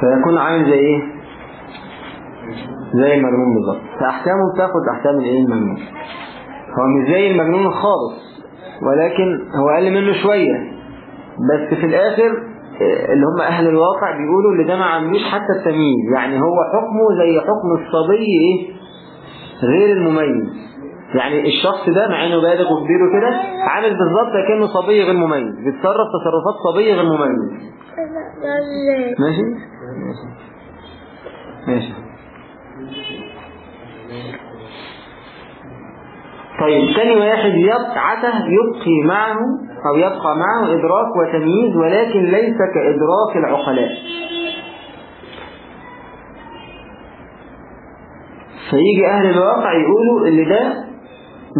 فيكون عامل زي إيه؟ زي المجنون بالظبط. فأحكامه بتاخد أحكام الإيه؟ المجنون. هو مش زي المجنون خالص ولكن هو أقل منه شوية. بس في الآخر آه، اللي هم أهل الواقع بيقولوا اللي ده ما عملوش حتى التمييز. يعني هو حكمه زي حكم الصبي إيه؟ غير المميز. يعني الشخص ده مع إنه بالغ وكبير وكده عامل بالظبط كأنه صبي غير مميز. بيتصرف تصرفات صبي غير مميز. ماشي؟ ماشي. ماشي. طيب تاني واحد يبقعته يبقي معه أو يبقى معه إدراك وتمييز ولكن ليس كإدراك العقلاء. فيجي أهل الواقع يقولوا اللي ده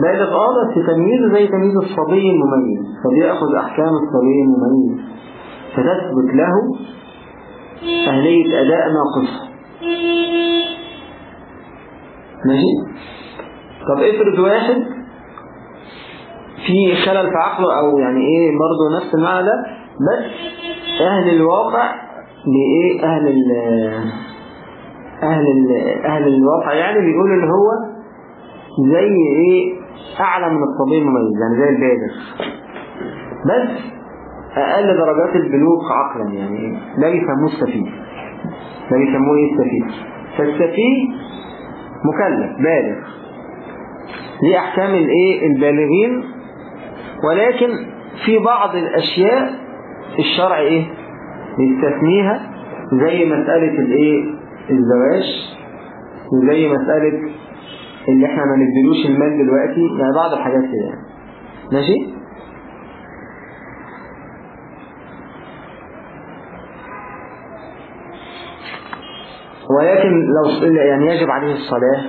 بالغ آه بس تمييزه زي تمييز الصبي المميز. فبيأخذ أحكام الصبي المميز. فتثبت له أهلية أداء ناقصة ماشي؟ طب افرض واحد في خلل في عقله أو يعني إيه برضه نفس المعنى ده بس أهل الواقع بايه أهل ال أهل ال أهل الواقع يعني بيقولوا اللي هو زي إيه؟ أعلى من الطبيعي المميز يعني زي البالغ بس أقل درجات البلوغ عقلا يعني ده بيسموه السفيه ده بيسموه إيه السفيه فالسفيه مكلف بالغ. ليه احكام الإيه؟ البالغين. ولكن في بعض الأشياء الشرع إيه؟ يستثنيها زي مسألة الإيه؟ الزواج وزي مسألة اللي إحنا ما نديلوش المال دلوقتي. يعني بعض الحاجات كده يعني. ماشي؟ ولكن لو يعني يجب عليه الصلاة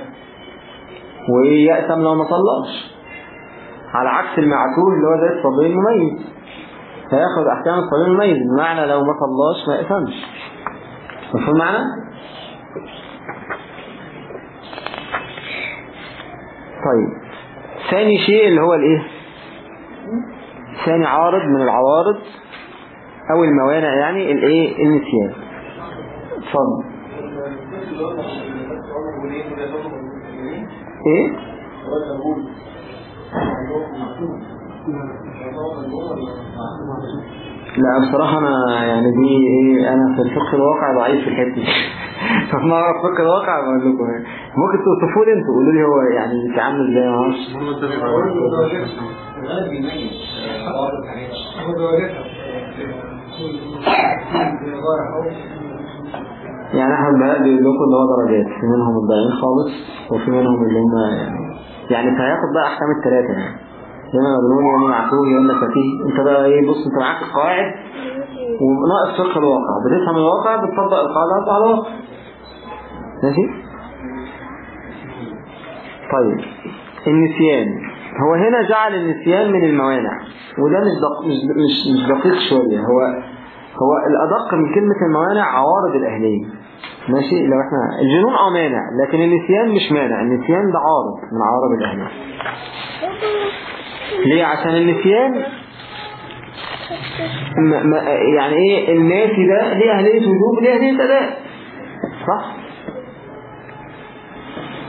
ويأتم لو ما صلاش. على عكس المعتوه اللي هو زي الصبي المميز. فياخد أحكام الصبي المميز. بمعنى لو ما صلاش ما يأتمش. مفهوم معنى؟ طيب. ثاني شيء اللي هو الإيه؟ ثاني عارض من العوارض أو الموانع يعني الإيه؟ النسيان. اتفضل. إيه؟ لا بصراحة أنا يعني دي إيه أنا في الفقه الواقع ضعيف في الحتة دي. فما أعرف فقه الواقع بقول لكم إيه. ممكن توصفوا لي أنتوا قولوا لي هو يعني بيتعامل إزاي؟ ما أعرفش الحاجات يعني أحمد بهاء بيقول لكم اللي هو درجات في منهم الضايعين خالص وفي منهم اللي هم يعني يعني فهياخد بقى أحكام الثلاثة يعني. يا اما مجنون يا اما معتوه يا اما سفيه انت بقى إيه بص انت معاك القواعد وناقص فقه الواقع. بتفهم الواقع بتطبق القاعدات على الواقع. ماشي؟ طيب. النسيان. هو هنا جعل النسيان من الموانع. وده مش دق... مش مش, مش دقيق شوية. هو هو الأدق من كلمة الموانع عوارض الأهلية ماشي؟ لو إحنا الجنون آه مانع لكن النسيان مش مانع النسيان ده عارض من عوارض الأهلية ليه؟ عشان النسيان ما ما يعني إيه؟ الناسي ده ليه أهلية وجوب ليه أهلية أداء. صح؟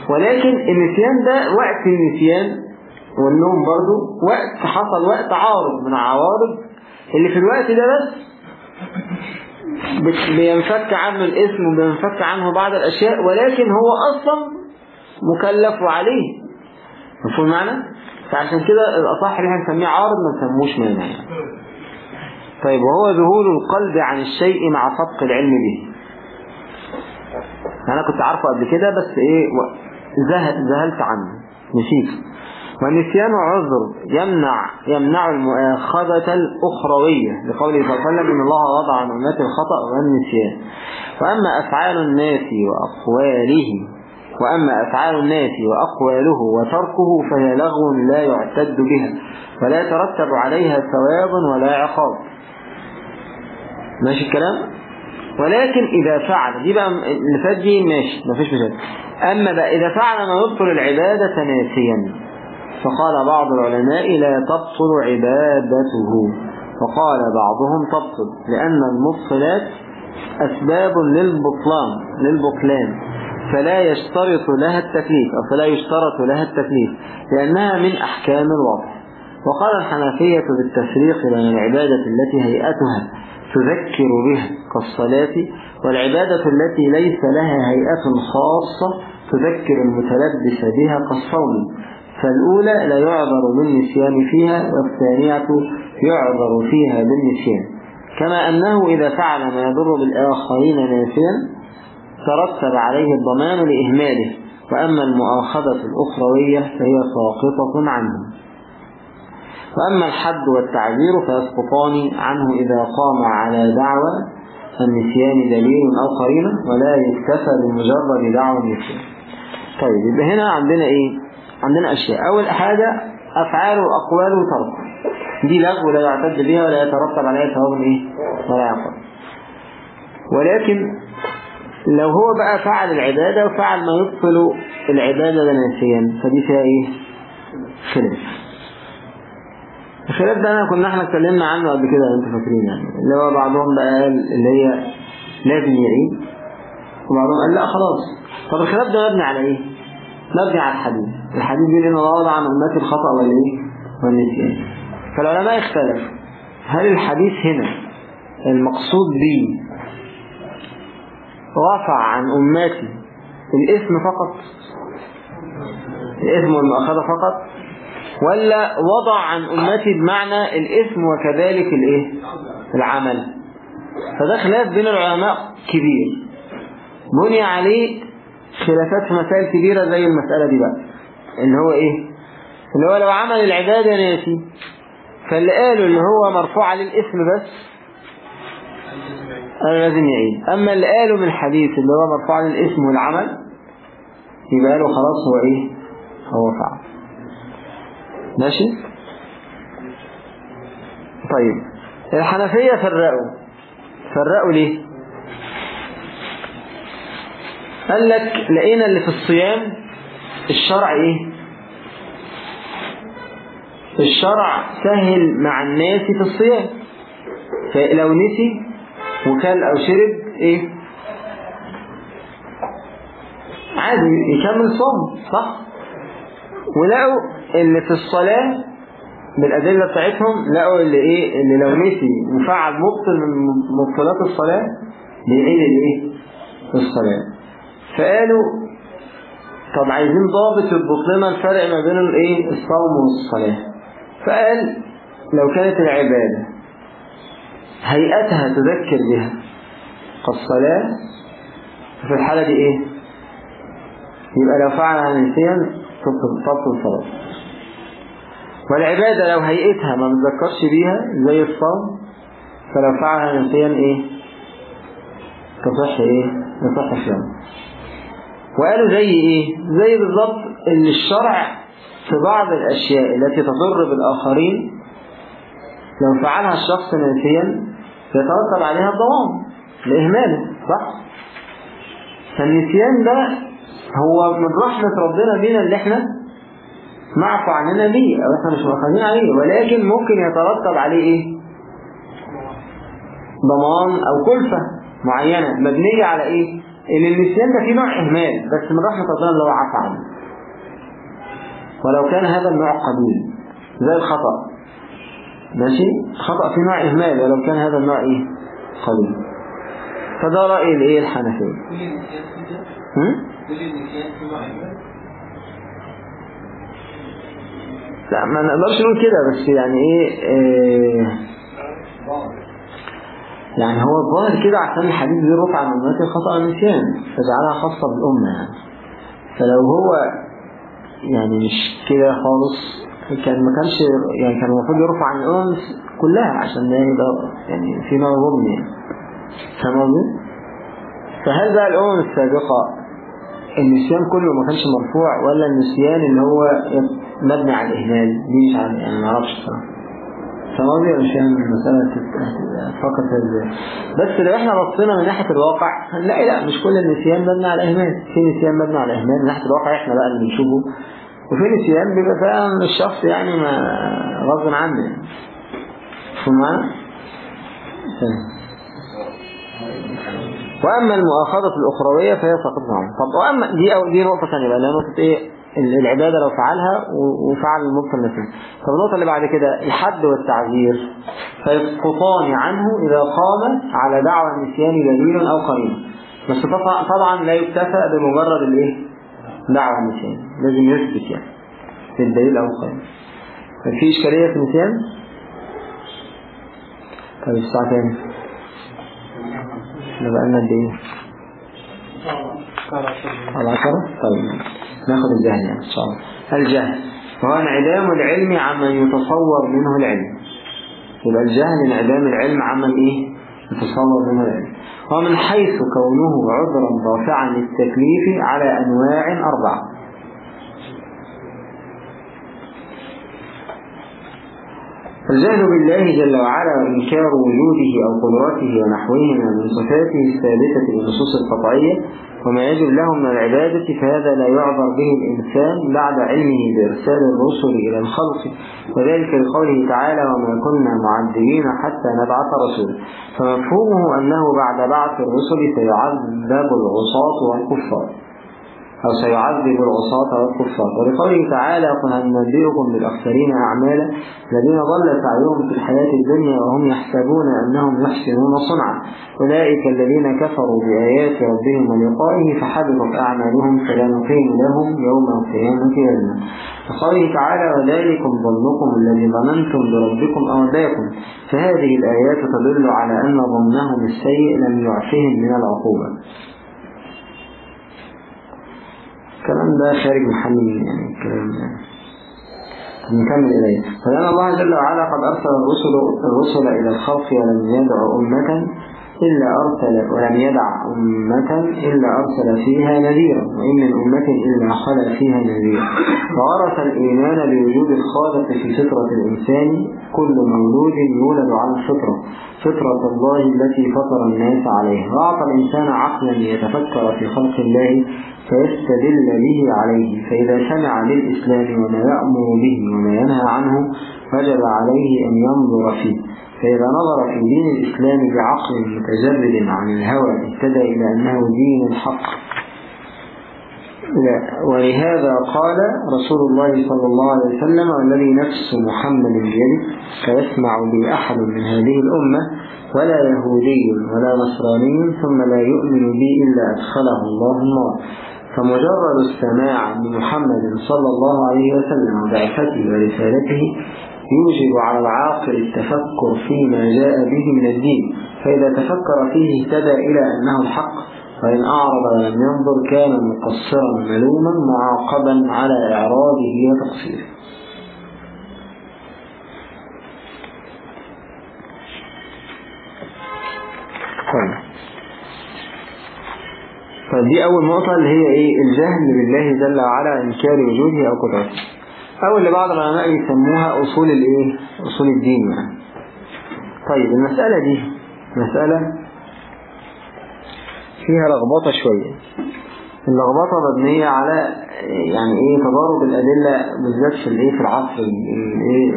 ولكن النسيان ده وقت النسيان والنوم برضو وقت حصل وقت عارض من العوارض اللي في الوقت ده بس. بينفك عنه الاسم وبينفك عنه بعض الأشياء ولكن هو أصلا مكلف وعليه مفهوم معنى؟ فعشان كده الأصح اللي إحنا نسميه عارض ما نسموش مانع يعني. طيب وهو ذهول القلب عن الشيء مع سبق العلم به أنا كنت عارفه قبل كده بس إيه ذهلت عنه نسيت والنسيان عذر يمنع يمنع المؤاخذة الأخروية. لقوله صلى الله عليه وسلم إن الله وضع عن أمات الخطأ والنسيان. وأما أفعال الناس وأقواله وأما أفعال الناس وأقواله وتركه فهي لغو لا يعتد بها ولا يترتب عليها ثواب ولا عقاب. ماشي الكلام؟ ولكن إذا فعل دي بقى اللي فات دي ماشي مفيش مشاكل. أما بقى إذا فعل ما يبطل العبادة ناسيا. فقال بعض العلماء لا تبطل عبادته. وقال بعضهم تبطل لأن المبطلات أسباب للبطلان للبطلان. فلا يشترط لها التكليف أو فلا يشترط لها التكليف لأنها من أحكام الوضع وقال الحنفية بالتفريق بين العبادة التي هيئتها تذكر بها كالصلاة والعبادة التي ليس لها هيئة خاصة تذكر المتلبس بها كالصوم. فالأولى لا يعذر بالنسيان فيها والثانية يعذر فيها بالنسيان كما أنه إذا فعل ما يضر بالآخرين ناسيا ترتب عليه الضمان لإهماله. وأما المؤاخذة الأخروية فهي ساقطة عنه. وأما الحد والتعذير فيسقطان عنه إذا قام على دعوى النسيان دليل أو قرينة ولا يكتفى بمجرد دعوى النسيان طيب يبقى هنا عندنا إيه؟ عندنا أشياء أول حاجة أفعال وأقوال وترك دي لغو لا يعتد بها ولا يترتب عليها ثواب إيه؟ ولا عقاب ولكن لو هو بقى فعل العبادة وفعل ما يبطل العبادة ناسيا فدي فيها إيه؟ خلاف. الخلاف ده أنا كنا إحنا اتكلمنا عنه قبل كده أنتوا فاكرين يعني. اللي هو بعضهم بقى قال اللي هي لازم يعيد وبعضهم قال لا خلاص. طب الخلاف ده مبني على إيه؟ مبني على الحديث. الحديث إن الله وضع عن امتي الخطأ والايه والنسيان فالعلماء اختلفوا. هل الحديث هنا المقصود به رفع عن امتي الاسم فقط؟ الاسم والمؤاخذة فقط؟ ولا وضع عن أمتي بمعنى الاسم وكذلك الإيه؟ العمل؟ فده خلاف بين العلماء كبير. بني عليه خلافات في مسائل كبيرة زي المسألة دي بقى. اللي هو إيه؟ اللي هو لو عمل العبادة ناسي فاللي قالوا اللي هو مرفوع عليه الاسم بس قالوا لازم يعيد أما اللي قالوا من الحديث اللي هو مرفوع عليه الاسم والعمل يبقى قالوا خلاص هو إيه؟ هو فعل. ماشي؟ طيب. الحنفية فرقوا. فرقوا ليه؟ قال لك لقينا اللي في الصيام الشرع إيه؟ الشرع سهل مع الناس في الصيام. فلو نسي وكل أو شرب إيه؟ عادي يكمل صوم صح؟ ولقوا اللي في الصلاة بالأدلة بتاعتهم لقوا اللي إيه؟ اللي لو نسي وفعل مبطل من مبطلات الصلاة بيعيد الإيه؟ الصلاة. فقالوا طب عايزين ضابط يضبط لنا الفرق ما بين الإيه الصوم والصلاة. فقال لو كانت العبادة هيئتها تذكر بها كالصلاة في الحالة دي إيه؟ يبقى لو فعلها نسيا تبطل الصلاة. والعبادة لو هيئتها ما بتذكرش بيها زي الصوم فلو فعلها نسيا إيه؟ تصح إيه؟ تصح صيام وقالوا زي إيه؟ زي بالظبط إن الشرع في بعض الأشياء التي تضر بالآخرين لو فعلها الشخص ناسيا يترتب عليها الضمان لإهماله صح؟ فالنسيان ده هو من رحمة ربنا بينا اللي إحنا معفو عننا بيه أو إحنا مش مؤاخذين عليه ولكن ممكن يترتب عليه إيه؟ ضمان أو كلفة معينة مبنية على إيه؟ ان النسيان ده فيه نوع إهمال بس من رحمة ربنا اللي هو عفى عنه. ولو كان هذا النوع قليل زي الخطأ. ماشي؟ خطأ فيه نوع إهمال ولو كان هذا النوع إيه؟ قليل فده رأي الايه الحنفية؟ هم؟ لا ما نقدرش نقول كده بس يعني إيه, إيه يعني هو الظاهر كده عشان الحديث دي رفع عن امات الخطأ والنسيان فجعلها خاصة بالأمة. يعني فلو هو يعني مش كده خالص كان ما كانش يعني كان المفروض يرفع عن الأمم كلها عشان يعني ده يعني في نوع ظلم يعني. فاهم قصدي؟ فهل بقى الأمم السابقة النسيان كله ما كانش مرفوع ولا النسيان اللي هو مبني على الإهمال دي مش عارف يعني ما أعرفش الصراحة تت- تفكر فيها إزاي بس لو إحنا بصينا من ناحية الواقع هنلاقي لا مش كل النسيان مبني على الإهمال في نسيان مبني على الإهمال من ناحية الواقع إحنا بقى اللي بنشوفه وفي نسيان بيبقى فعلا الشخص يعني ما غصب عنه؟ تمام. وأما المؤاخذة الأخروية فهي عنه طب وأما دي أو دي نقطة ثانية بقى نقطة إيه العبادة لو فعلها وفعل المبطل نفسه. طب النقطة اللي بعد كده الحد والتعذير. فيسقطان عنه إذا قام على دعوى النسيان دليل أو قرين بس طبعا لا يكتفى بمجرد الإيه؟ دعوى النسيان. لازم يثبت يعني. في الدليل أو القرين في إشكالية في النسيان؟ طيب الساعة كام؟ إحنا بقالنا قد إيه؟ على عشرة؟ طيب. ناخد الجهل يعني إن شاء الله. الجهل. وهو انعدام العلم عمن يتصور منه العلم. يبقى الجهل انعدام العلم عمن إيه؟ يتصور منه العلم. ومن حيث كونه عذرا رافعا للتكليف على أنواع أربعة. الجهل بالله جل وعلا وإنكار وجوده أو قدرته ونحوهما من صفاته الثابتة بالنصوص القطعية وما يجب له من العبادة فهذا لا يعذر به الإنسان بعد علمه بإرسال الرسل إلى الخلق. وذلك لقوله تعالى وما كنا معذبين حتى نبعث رسولا فمفهومه أنه بعد بعث الرسل سيعذب العصاة والكفار. أو سيعذب العصاة والكفار. ولقوله تعالى قل هل ننبئكم بالأخسرين أعمالا الذين ضل سعيهم في الحياة الدنيا وهم يحسبون أنهم يحسنون صنعا أولئك الذين كفروا بآيات ربهم ولقائه فحبطت أعمالهم فلا نقيم لهم يوم القيامة وزنا وقوله تعالى وذلكم ظنكم الذي ظننتم بربكم أرداكم. فهذه الآيات تدل على أن ظنهم السيء لم يعفهم من العقوبة. الكلام ده خارج محل يعني الكلام ده. نكمل إليه. فلأن الله جل وعلا قد أرسل الرسل, الرسل إلى الخلق ولم يدع أمة إلا أرسل ولم يدع أمة إلا أرسل فيها نذيرا وإن من أمة إلا خلى فيها نذيرا. وورث الإيمان بوجود الخالق في فطرة الإنسان كل مولود يولد على الفطرة فطرة الله التي فطر الناس عليها. وأعطى الإنسان عقلا ليتفكر في خلق الله فيستدل به عليه. فإذا سمع للإسلام وما يأمر به وما ينهى عنه وجب عليه أن ينظر فيه. فإذا نظر في دين الإسلام بعقل متجرد عن الهوى اهتدى إلى أنه دين الحق. لا ولهذا قال رسول الله صلى الله عليه وسلم والذي نفس محمد بيده فيسمع بي أحد من هذه الأمة ولا يهودي ولا نصراني ثم لا يؤمن بي إلا أدخله الله النار. فمجرد السماع بمحمد صلى الله عليه وسلم وبعثته ورسالته يوجب على العاقل التفكر فيما جاء به من الدين فإذا تفكر فيه اهتدى إلى أنه الحق فإن أعرض ولم ينظر كان مقصرا ملوما معاقبا على إعراضه وتقصيره. طيب. فدي أول نقطة اللي هي إيه؟ الجهل بالله جل وعلا إنكار وجوده أو قدرته أو اللي بعض العلماء يسموها أصول الإيه؟ أصول الدين يعني طيب المسألة دي مسألة فيها لخبطة شوية. اللخبطة مبنية على يعني إيه تضارب الأدلة بالذات في الايه؟ في العصر الايه؟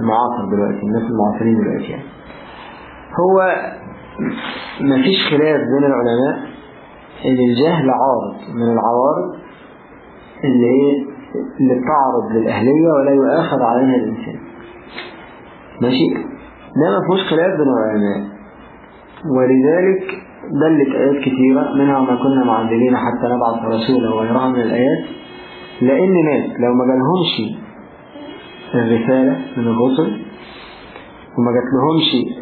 المعاصر دلوقتي الناس المعاصرين دلوقتي يعني. هو مفيش خلاف بين العلماء إن الجهل عارض من العوارض اللي إيه اللي بتعرض للأهلية ولا يؤاخذ عليها الإنسان. ماشي؟ ده ما فيهوش خلاف بين العلماء. ولذلك دلت آيات كثيرة منها ما كنا معذبين حتى نبعث رسولا وغيرها من الآيات. لأن ناس لو ما جالهمش الرسالة من الرسل وما جات لهمش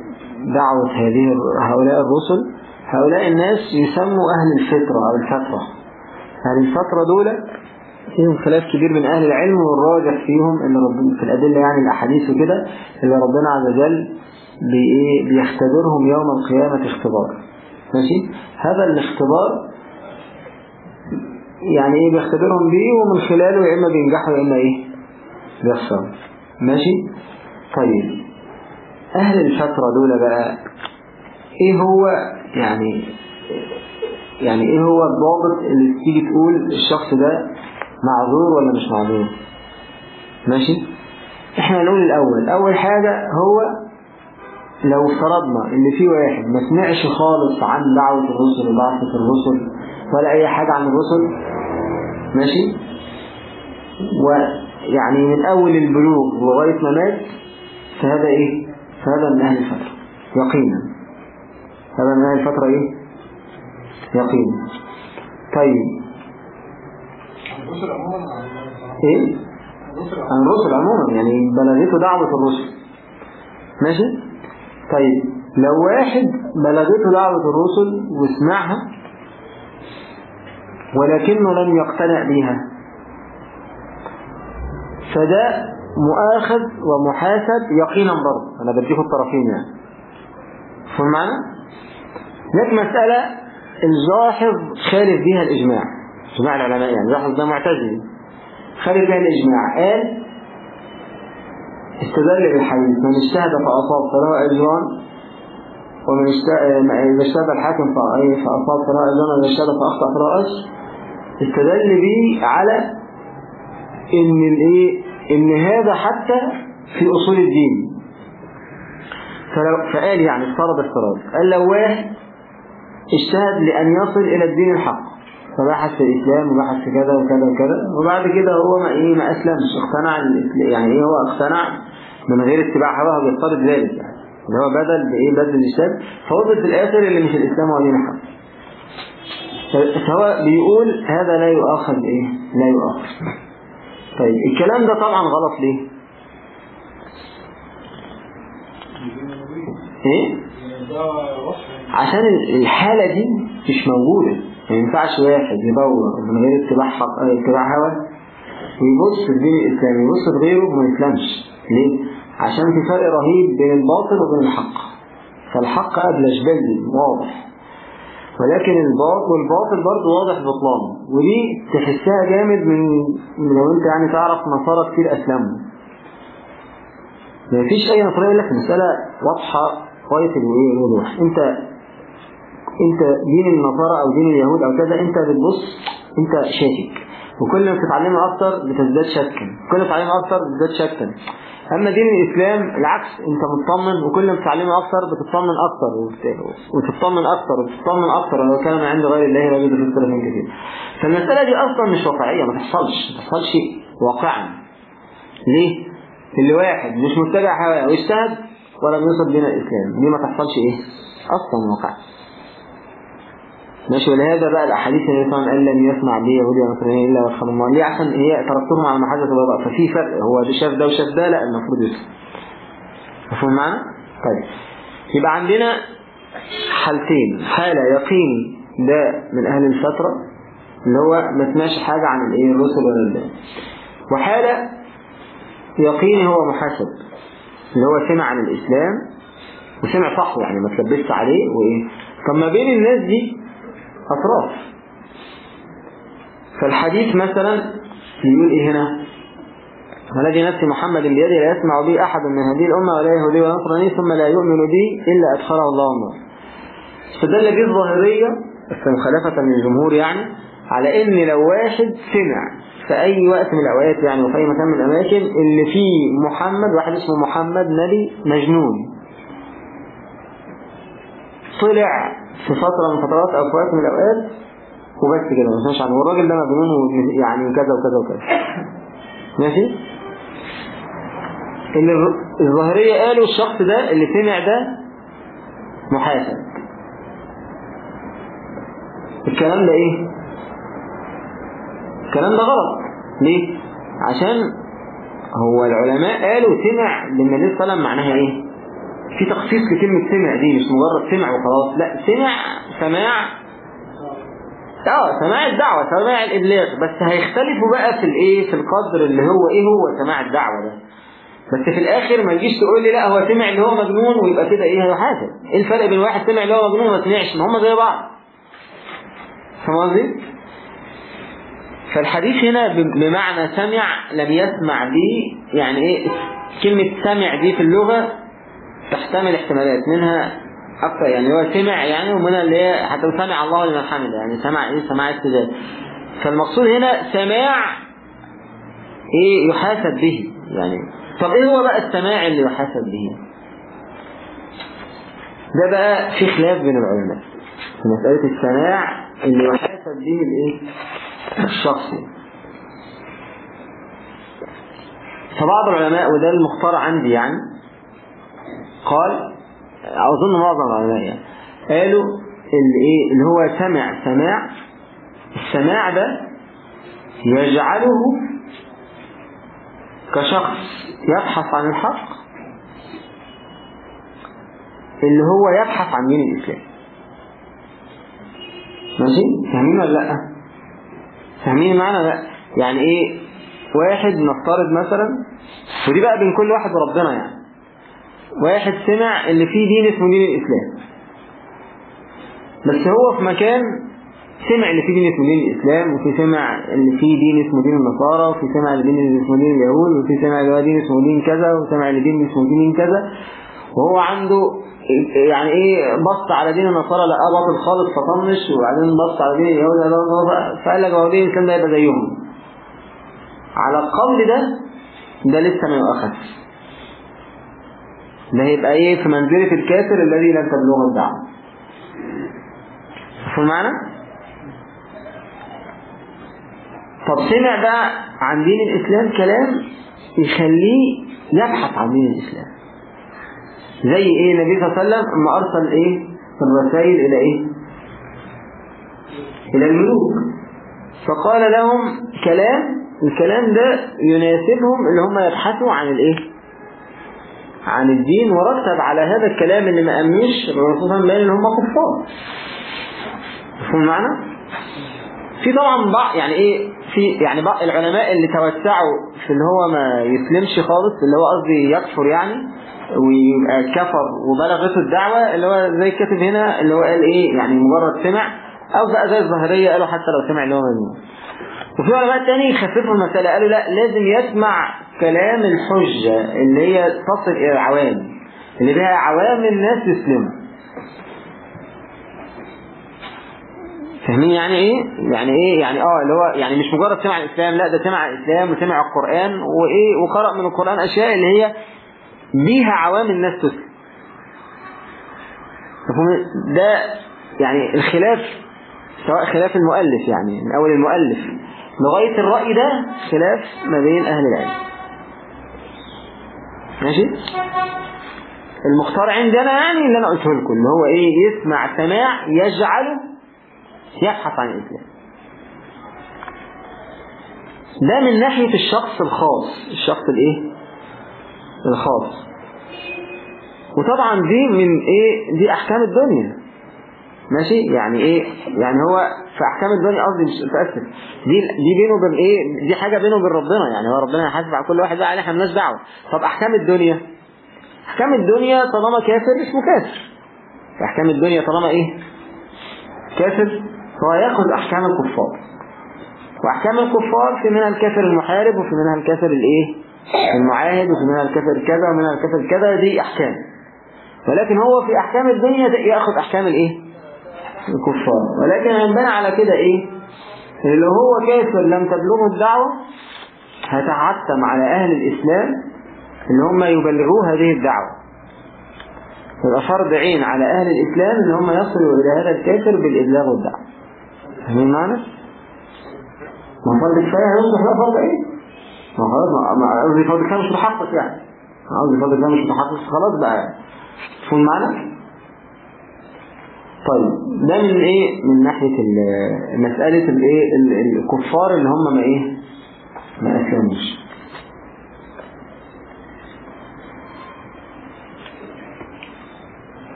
دعوة هذه هؤلاء الرسل هؤلاء الناس يسموا أهل الفطرة أو الفترة. أهل الفترة دول فيهم خلاف كبير من أهل العلم والراجح فيهم اللي ربنا في الأدلة يعني الأحاديث وكده اللي ربنا عز وجل بيختبرهم يوم القيامة اختبار. ماشي؟ هذا الاختبار يعني إيه بيختبرهم بيه؟ ومن خلاله يا إما بينجحوا يا إما إيه؟ بيخسروا. ماشي؟ طيب. أهل الفترة دول بقى إيه هو يعني يعني إيه هو الضابط اللي تيجي تقول الشخص ده معذور ولا مش معذور؟ ماشي؟ إحنا نقول الأول أول حاجة هو لو افترضنا إن في واحد ما سمعش خالص عن دعوة الرسل وبعثة الرسل ولا أي حاجة عن الرسل ماشي؟ ويعني من أول البلوغ لغاية ما مات فهذا إيه؟ فهذا من أهل الفترة يقينا. هذا من أهل الفترة إيه؟ يقينا. طيب. الرسل عموما عن إيه؟ الرسل عن الرسل عموما يعني بلغته دعوة الرسل. ماشي؟ طيب لو واحد بلغته دعوة الرسل وسمعها ولكنه لم يقتنع بها فده مؤاخذ ومحاسب يقينا برضه. أنا بديكم الطرفين يعني. فهم معنا؟ لك مسألة الجاحظ خالف بها الإجماع. إجماع العلماء يعني الجاحظ ده معتزلي خالف بها الإجماع قال استدل بالحديث من اجتهد فأصاب فله أجران ومن اجتهد الحاكم فأصاب فله أجران وإذا اجتهد فأخطأ فله أجر استدل به على إن الإيه إن هذا حتى في أصول الدين. فقال يعني افترض افتراض. قال لو واحد اجتهد لأن يصل إلى الدين الحق فبحث في الإسلام وبحث في كذا وكذا وكذا. وبعد كده هو ما إيه ما أسلمش اقتنع يعني إيه هو اقتنع من غير اتباع هواه بيفترض ذلك يعني. اللي هو بدل بإيه بدل الإسلام. فوصل في الآخر اللي مش الإسلام هو دين ف- فهو بيقول هذا لا يؤاخذ إيه لا يؤاخذ. طيب الكلام ده طبعا غلط ليه؟ وصف عشان الحالة دي مش موجودة. ما ينفعش واحد يدور من غير اتباع حق اتباع هوى ويبص الدين الإسلامي يبص غيره وما يسلمش. ليه؟ عشان في فرق رهيب بين الباطل وبين الحق. فالحق أبلج بدل واضح. ولكن الباطل والباطل برضه واضح بطلانه ودي تحسها جامد من لو أنت يعني تعرف نصارى كتير أسلموا. ما فيش أي نصرية لك المسألة واضحة غاية الإيه الوضوح. أنت أنت دين النصارى أو دين اليهود أو كذا أنت بتبص أنت شاكك. وكل ما بتتعلمه أكتر بتزداد شكا كل ما بتتعلمه أكتر بتزداد شكا أما دين الإسلام العكس أنت مطمن وكل ما بتتعلمه أكتر بتطمن وبت- وتطمن أكتر وتطمن أكتر ولو كان من عند غير الله لا يوجد في اختلاف كثير فالمسألة دي أصلا مش واقعية ما تحصلش ما تحصلش واقعا. ليه؟ اللي واحد مش متبع هواه واجتهد ولم يصل بين الإسلام. دي ما تحصلش إيه؟ أصلا واقع ماشي ولهذا بقى الأحاديث اللي مثلا قال لن يسمع بي يهودي ونصراني إلا ويدخل الله ليه عشان هي تركتهم على محجة البيضاء ففي فرق هو ده شاف ده وشاف ده لا المفروض يسمع. مفهوم معنا؟ طيب. يبقى عندنا حالتين. حالة يقيني ده من أهل الفترة اللي هو ما سمعش حاجة عن الإيه الرسل ولا الله وحالة يقيني هو محاسب اللي هو سمع عن الإسلام وسمع صح يعني ما تلبسش عليه وإيه. طب ما بين الناس دي أطراف. فالحديث مثلا يقول إيه هنا والذي نفس محمد بيده لا يسمع به أحد من هذه الأمة ولا يهودي ولا نصراني ثم لا يؤمن به إلا أدخله الله النار. استدل به الظاهرية بس مخالفة من الجمهور يعني على إن لو واحد سمع في أي وقت من الأوقات يعني وفي أي مكان من الأماكن اللي فيه محمد واحد اسمه محمد نبي مجنون. طلع في فترة من فترات أو في وقت من الأوقات وبس كده ما سمعش عنه. والراجل ده مجنون يعني وكذا وكذا وكذا. ماشي؟ اللي الظاهرية قالوا الشخص ده اللي سمع ده محاسب. الكلام ده إيه؟ الكلام ده غلط. ليه؟ عشان هو العلماء قالوا سمع للنبي صلى الله عليه وسلم معناها إيه؟ في تخصيص لكلمة سمع دي مش مجرد سمع وخلاص لا سمع سماع. آه سماع الدعوة سماع الإبلاغ. بس هيختلفوا بقى في الإيه؟ في القدر اللي هو إيه هو سماع الدعوة ده. بس في الآخر ما تجيش تقول لي لا هو سمع اللي هو مجنون ويبقى كده إيه هيحاسب إيه الفرق بين واحد سمع اللي هو مجنون وما سمعش؟ ما هم زي بعض. فاهم قصدي؟ فالحديث هنا بمعنى سمع لم يسمع به يعني إيه؟ كلمة سمع دي في اللغة تحتمل احتمالات منها أكثر يعني هو سمع يعني ومنها اللي هي حتى سمع الله لمن حمده يعني سمع إيه؟ سماع استجابة فالمقصود هنا سماع إيه؟ يحاسب به يعني. طب إيه هو بقى السماع اللي يحاسب به؟ ده بقى في خلاف بين العلماء. في مسألة السماع اللي يحاسب به الإيه؟ الشخص. فبعض العلماء وده المختار عندي يعني قال أظن معظم العلماء. يعني قالوا اللي, إيه اللي هو سمع سماع السماع ده يجعله كشخص يبحث عن الحق اللي هو يبحث عن دين الإسلام. ماشي؟ فاهمين ولا لأ؟ فاهمين معنى لا يعني إيه؟ واحد نفترض مثلا ودي بقى بين كل واحد وربنا يعني. واحد سمع ان في دين اسمه دين الإسلام. بس هو في مكان سمع ان في دين اسمه دين الإسلام وفي سمع ان في دين اسمه دين النصارى وفي سمع ان دين اسمه دين اليهود وفي سمع ان دين اسمه دين كذا وسمع ان دين اسمه دين كذا. وهو عنده يعني إيه بص على دين النصارى لقاه باطل خالص فطنش وبعدين بص على دين اليهود فقال لك هو دين الإسلام ده يبقى زيهم. على القول ده ده لسه ما يؤخذ ده هيبقى إيه في منزلة الكافر الذي لم تبلغه الدعوة. فهم معنى طب سمع بقى عن دين الإسلام كلام يخليه يبحث عن دين الإسلام. زي إيه النبي صلى الله عليه وسلم أما أرسل إيه الرسائل إلى إيه؟ إلى الملوك. فقال لهم كلام الكلام ده يناسبهم اللي هم يبحثوا عن الإيه؟ عن الدين ورتب على هذا الكلام اللي ما أمنش الرسول صلى الله عليه وسلم إن هم كفار. مفهوم المعنى في طبعا بعض يعني إيه؟ في يعني بعض العلماء اللي توسعوا في اللي هو ما يسلمش خالص اللي هو قصدي يكفر يعني ويبقى كفر وبلغته الدعوة اللي هو زي كاتب هنا اللي هو قال إيه؟ يعني مجرد سمع أو بقى زي الظاهرية قالوا حتى لو سمع اللي هو مجنون وفي علماء تاني يخففوا المسألة قالوا لا لازم يسمع كلام الحجة اللي هي تصل إلى العوام اللي بها عوام الناس يسلموا. فاهمين يعني إيه؟ يعني إيه؟ يعني آه اللي هو يعني مش مجرد سمع الإسلام لأ ده سمع الإسلام وسمع القرآن وإيه؟ وقرأ من القرآن أشياء اللي هي بيها عوام الناس تسلم. ده يعني الخلاف سواء خلاف المؤلف يعني من أول المؤلف. لغاية الرأي ده خلاف ما بين أهل العلم. ماشي؟ المختار عندنا يعني اللي أنا قلته لكم اللي هو إيه؟ يسمع سماع يجعله يبحث عن الإسلام. ده من ناحية الشخص الخاص الشخص الإيه؟ الخاص. وطبعا دي من إيه؟ دي أحكام الدنيا. ماشي؟ يعني إيه؟ يعني هو في احكام الدنيا قصدي مش متاسف دي دي بينه وبين إيه؟ دي حاجة بينه وبين ربنا يعني. هو ربنا هيحاسب على كل واحد بقى إحنا مالناش دعوة. طب أحكام الدنيا؟ أحكام الدنيا طالما كافر اسمه كافر أحكام الدنيا طالما إيه؟ كافر هو يأخذ أحكام الكفار. وأحكام الكفار في منها الكافر المحارب وفي منها الكافر الإيه؟ المعاهد وفي منها الكافر كذا ومنها الكافر كذا. دي أحكام. ولكن هو في أحكام الدنيا يأخذ أحكام الإيه؟ الكفار. ولكن ينبني على كده إيه؟ اللي هو كافر لم تبلغه الدعوة هتعتم على أهل الإسلام اللي هم يبلغوه هذه الدعوة. يبقى فرض عين على أهل الإسلام اللي هم يصلوا إلى هذا الكافر بالإبلاغ والدعوة. فاهمين معنى؟ ما فرض كفاية هيصبح لا فرض عين. ما خلاص ما قصدي فرض كفاية مش محقق يعني. قصدي فرض كفاية مش محقق خلاص بقى. تفهم معنى؟ طيب ده من إيه؟ من ناحية مسألة الايه الكفار اللي هم ما إيه؟ ما أسلموش.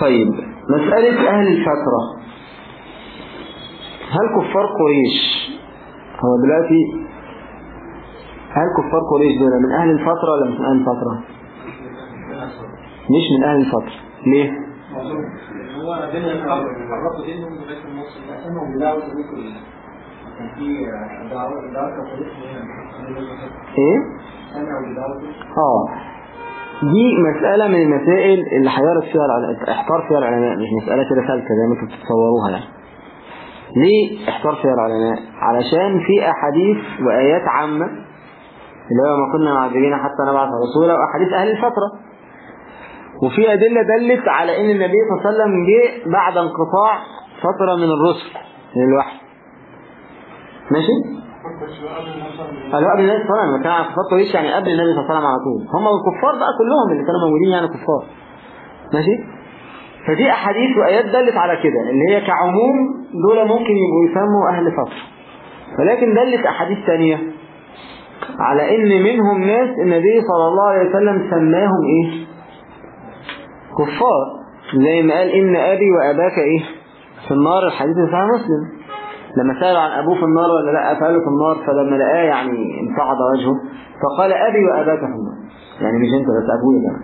طيب مسألة أهل الفترة. هل كفار قريش هو دلوقتي هل كفار قريش دول من أهل الفترة ولا مش من أهل الفترة؟ مش من أهل الفترة. ليه؟ هو بين عرفوا دينهم لغايه النص لانهم بدعوه ذكر كان في دعوه دعوة كفرت إيه؟ آه. دي مسألة من المسائل اللي حيرت فيها احتار فيها العلماء مش مسألة كده سالكة زي ما أنتم بتتصوروها يعني. ليه احتار فيها العلماء؟ علشان في أحاديث وآيات عامة اللي هو ما كنا معذبين حتى نبعث رسولا وأحاديث أهل الفترة. وفي أدلة دلت على أن النبي صلى الله عليه وسلم جه بعد انقطاع فترة من الرسل من الوحي. ماشي؟ قالوا قبل النبي صلى الله عليه وسلم كان على فترة ليش يعني قبل النبي صلى الله عليه وسلم على طول. هم الكفار بقى كلهم اللي كانوا موجودين يعني كفار. ماشي؟ فدي أحاديث وآيات دلت على كده اللي هي كعموم دول ممكن يبقوا يسموا أهل فترة ولكن دلت أحاديث ثانية على إن منهم ناس النبي صلى الله عليه وسلم سماهم إيه؟ كفار. زي ما قال إن أبي وأباك إيه؟ في النار. الحديث بتاع مسلم. لما سأل عن أبوه في النار ولا لأ قالوا في النار. فلما لقاه يعني انصعد وجهه فقال أبي وأباك في النار. يعني مش أنت بس أبويا كمان.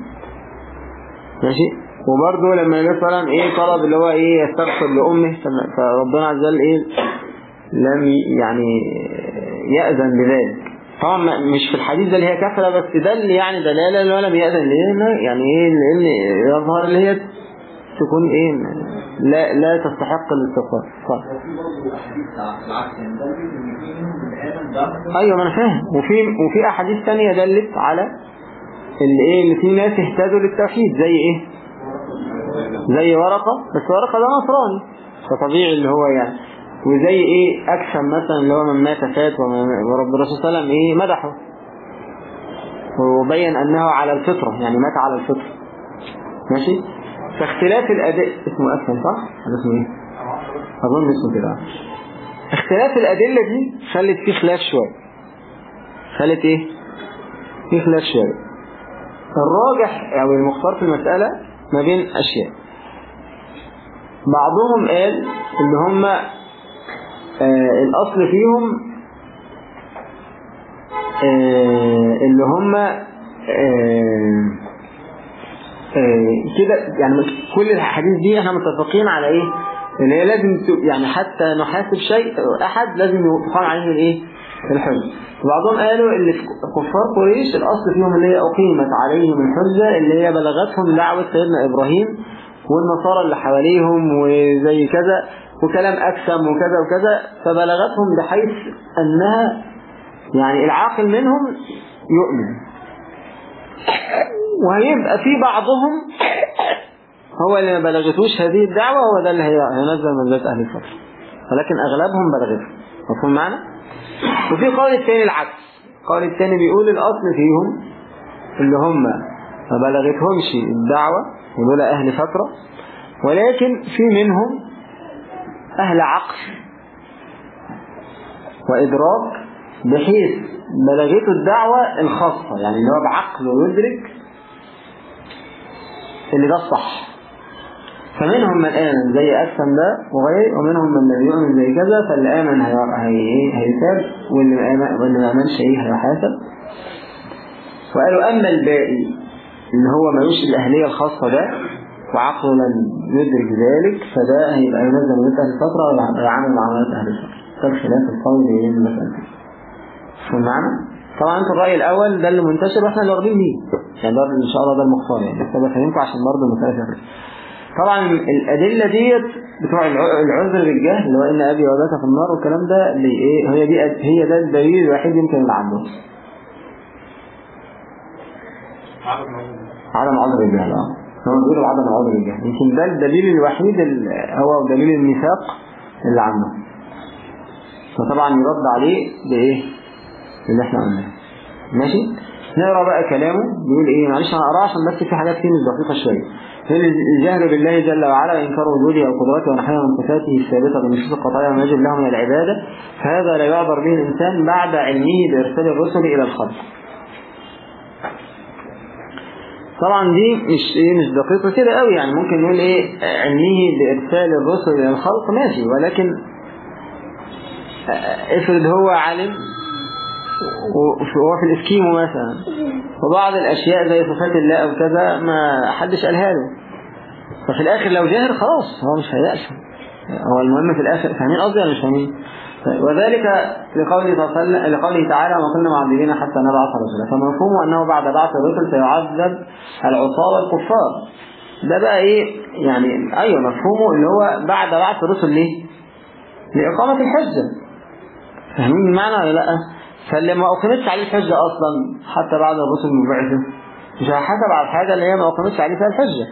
ماشي؟ وبرضه لما وسلم إيه طلب اللي هو إيه يستغفر لأمه فربنا عز وجل إيه؟ لم يعني يأذن بذلك. طبعا مش في الحديث ده اللي هي كفرة بس ده اللي يعني دلالة اللي هو لم يأذن ليه يعني إيه لأن يظهر اللي هي تكون إيه؟ لا لا تستحق الاستغفار أيوه ما أنا فاهم. وفي وفي أحاديث ثانية دلت على اللي إيه اللي في ناس اهتدوا للتوحيد زي إيه؟ زي ورقة. بس ورقة ده نصراني. فطبيعي اللي هو يعني. وزي إيه أكثر مثلا اللي هو من مات فات ورب الرسول صلى الله عليه وسلم إيه مدحه. وبين انه على الفطرة يعني مات على الفطرة. ماشي؟ فاختلاف الاداء اسمه أكثر صح؟ اسمه إيه؟ أظن اسمه كده. اختلاف الأدلة دي خلت فيه خلاف شوية. خلت إيه؟ فيه خلاف شوية. الراجح أو المختار في المسألة ما بين أشياء. بعضهم قال اللي هم آه الأصل فيهم آه اللي هم آه كده يعني كل الحديث دي إحنا متفقين على إيه؟ إن هي لازم يعني حتى نحاسب شيء أحد لازم يقام عليه الايه الحج وبعضهم قالوا اللي كفار قريش الأصل فيهم اللي هي أقيمت عليهم الحجة اللي هي بلغتهم دعوة سيدنا إبراهيم والنصارى اللي حواليهم وزي كذا. وكلام أكسم وكذا وكذا فبلغتهم بحيث أنها يعني العاقل منهم يؤمن. وهيبقى في بعضهم هو اللي ما بلغتوش هذه الدعوة هو ده اللي هينزل منزلة أهل الفترة ولكن أغلبهم بلغته مفهوم معنا؟ وفي قول الثاني العكس. قول الثاني بيقول الأصل فيهم اللي هم ما بلغتهمش الدعوة ودول أهل فترة. ولكن في منهم أهل عقل وإدراك بحيث بلغته الدعوة الخاصة يعني اللي هو بعقله يدرك اللي ده الصح. فمنهم من آمن زي أكسم ده وغير ومنهم من لم يؤمن زي كذا فاللي آمن ما آمن واللي ما آمنش إيه؟ هيحاسب وقالوا أما الباقي اللي هو ملوش الأهلية الخاصة ده وعقله لم يدرك ذلك فده هيبقى ينزل من أهل الفترة ويعامل معاملات أهل الفترة. ده خلاف القول بين المسألة شو معنى؟ طبعا انت الرأي الأول ده اللي منتشر وإحنا اللي واخدين بيه. يعني ده إن شاء الله ده المختار يعني. بس بفهمكم عشان برضه المسألة طبعا الأدلة ديت بتوع العذر بالجهل اللي هو إن أبي وأباك في النار والكلام ده اللي إيه؟ هي دي هي ده الدليل الوحيد يمكن اللي عنده. عدم عذر الجهل آه. هو بيقولوا عدم عذر الجهل يمكن ده الدليل الوحيد هو دليل الميثاق اللي عنده فطبعا يرد عليه بإيه؟ اللي إحنا قلناه. ماشي؟ نقرأ بقى كلامه بيقول إيه؟ معلش أنا أقرأه عشان بس في حاجات فيه مش دقيقة شوية. الجهل بالله جل وعلا انكار وجوده أو قدرته ونحوه من صفاته الثابته بالنصوص القطعية وما يجب له من العبادة فهذا لا يعبر به الإنسان بعد علمه بإرسال الرسل إلى الخلق. طبعا دي مش إيه مش دقيقة كده قوي يعني ممكن نقول إيه علمه بارسال الرسل إلى الخلق ماشي. ولكن افرض هو عالم وهو في الإسكيمو مثلا وبعض الأشياء زي صفات الله أو كذا ما حدش قالها له. ففي الآخر لو جاهر خلاص هو مش هيأسم هو المهم في الآخر فاهمين قصدي ولا مش فاهمين؟ وذلك لقوله, لقوله تعالى وما كنا معذبين حتى نبعث رسولا. فمفهومه أنه بعد بعث الرسل سيعذب العصاة والكفار. ده بقى إيه؟ يعني أيوة مفهومه اللي هو بعد بعث الرسل ليه؟ لإقامة الحجة. فاهمين المعنى ولا لأ؟ فاللي ما أقيمتش عليه الحجة أصلا حتى بعد الرسل المبعثة مش هيحاسب على الحاجة اللي هي ما أقيمتش عليه فيها الحجة.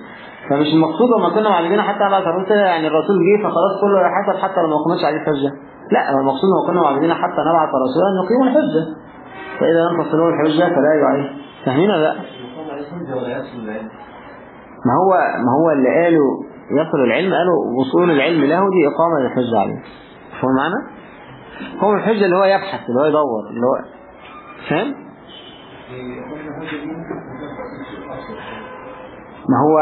فمش المقصود وما كنا معلمين حتى بعد الرسل يعني الرسول جه فخلاص كله يحاسب حتى لو ما أقيمتش عليه الحجة. لا هو المقصود وما كنا معلمين حتى نبعث رسولا يقيموا الحجة فإذا لم تصلوا الحجة فلا يعين. فاهمين ولا لا ما هو ما هو اللي قالوا يصل العلم؟ قالوا وصول العلم له دي إقامة للحجة عليه. فاهم معنى؟ هو الحجة اللي هو يبحث اللي هو يدور اللي هو فاهم؟ ما هو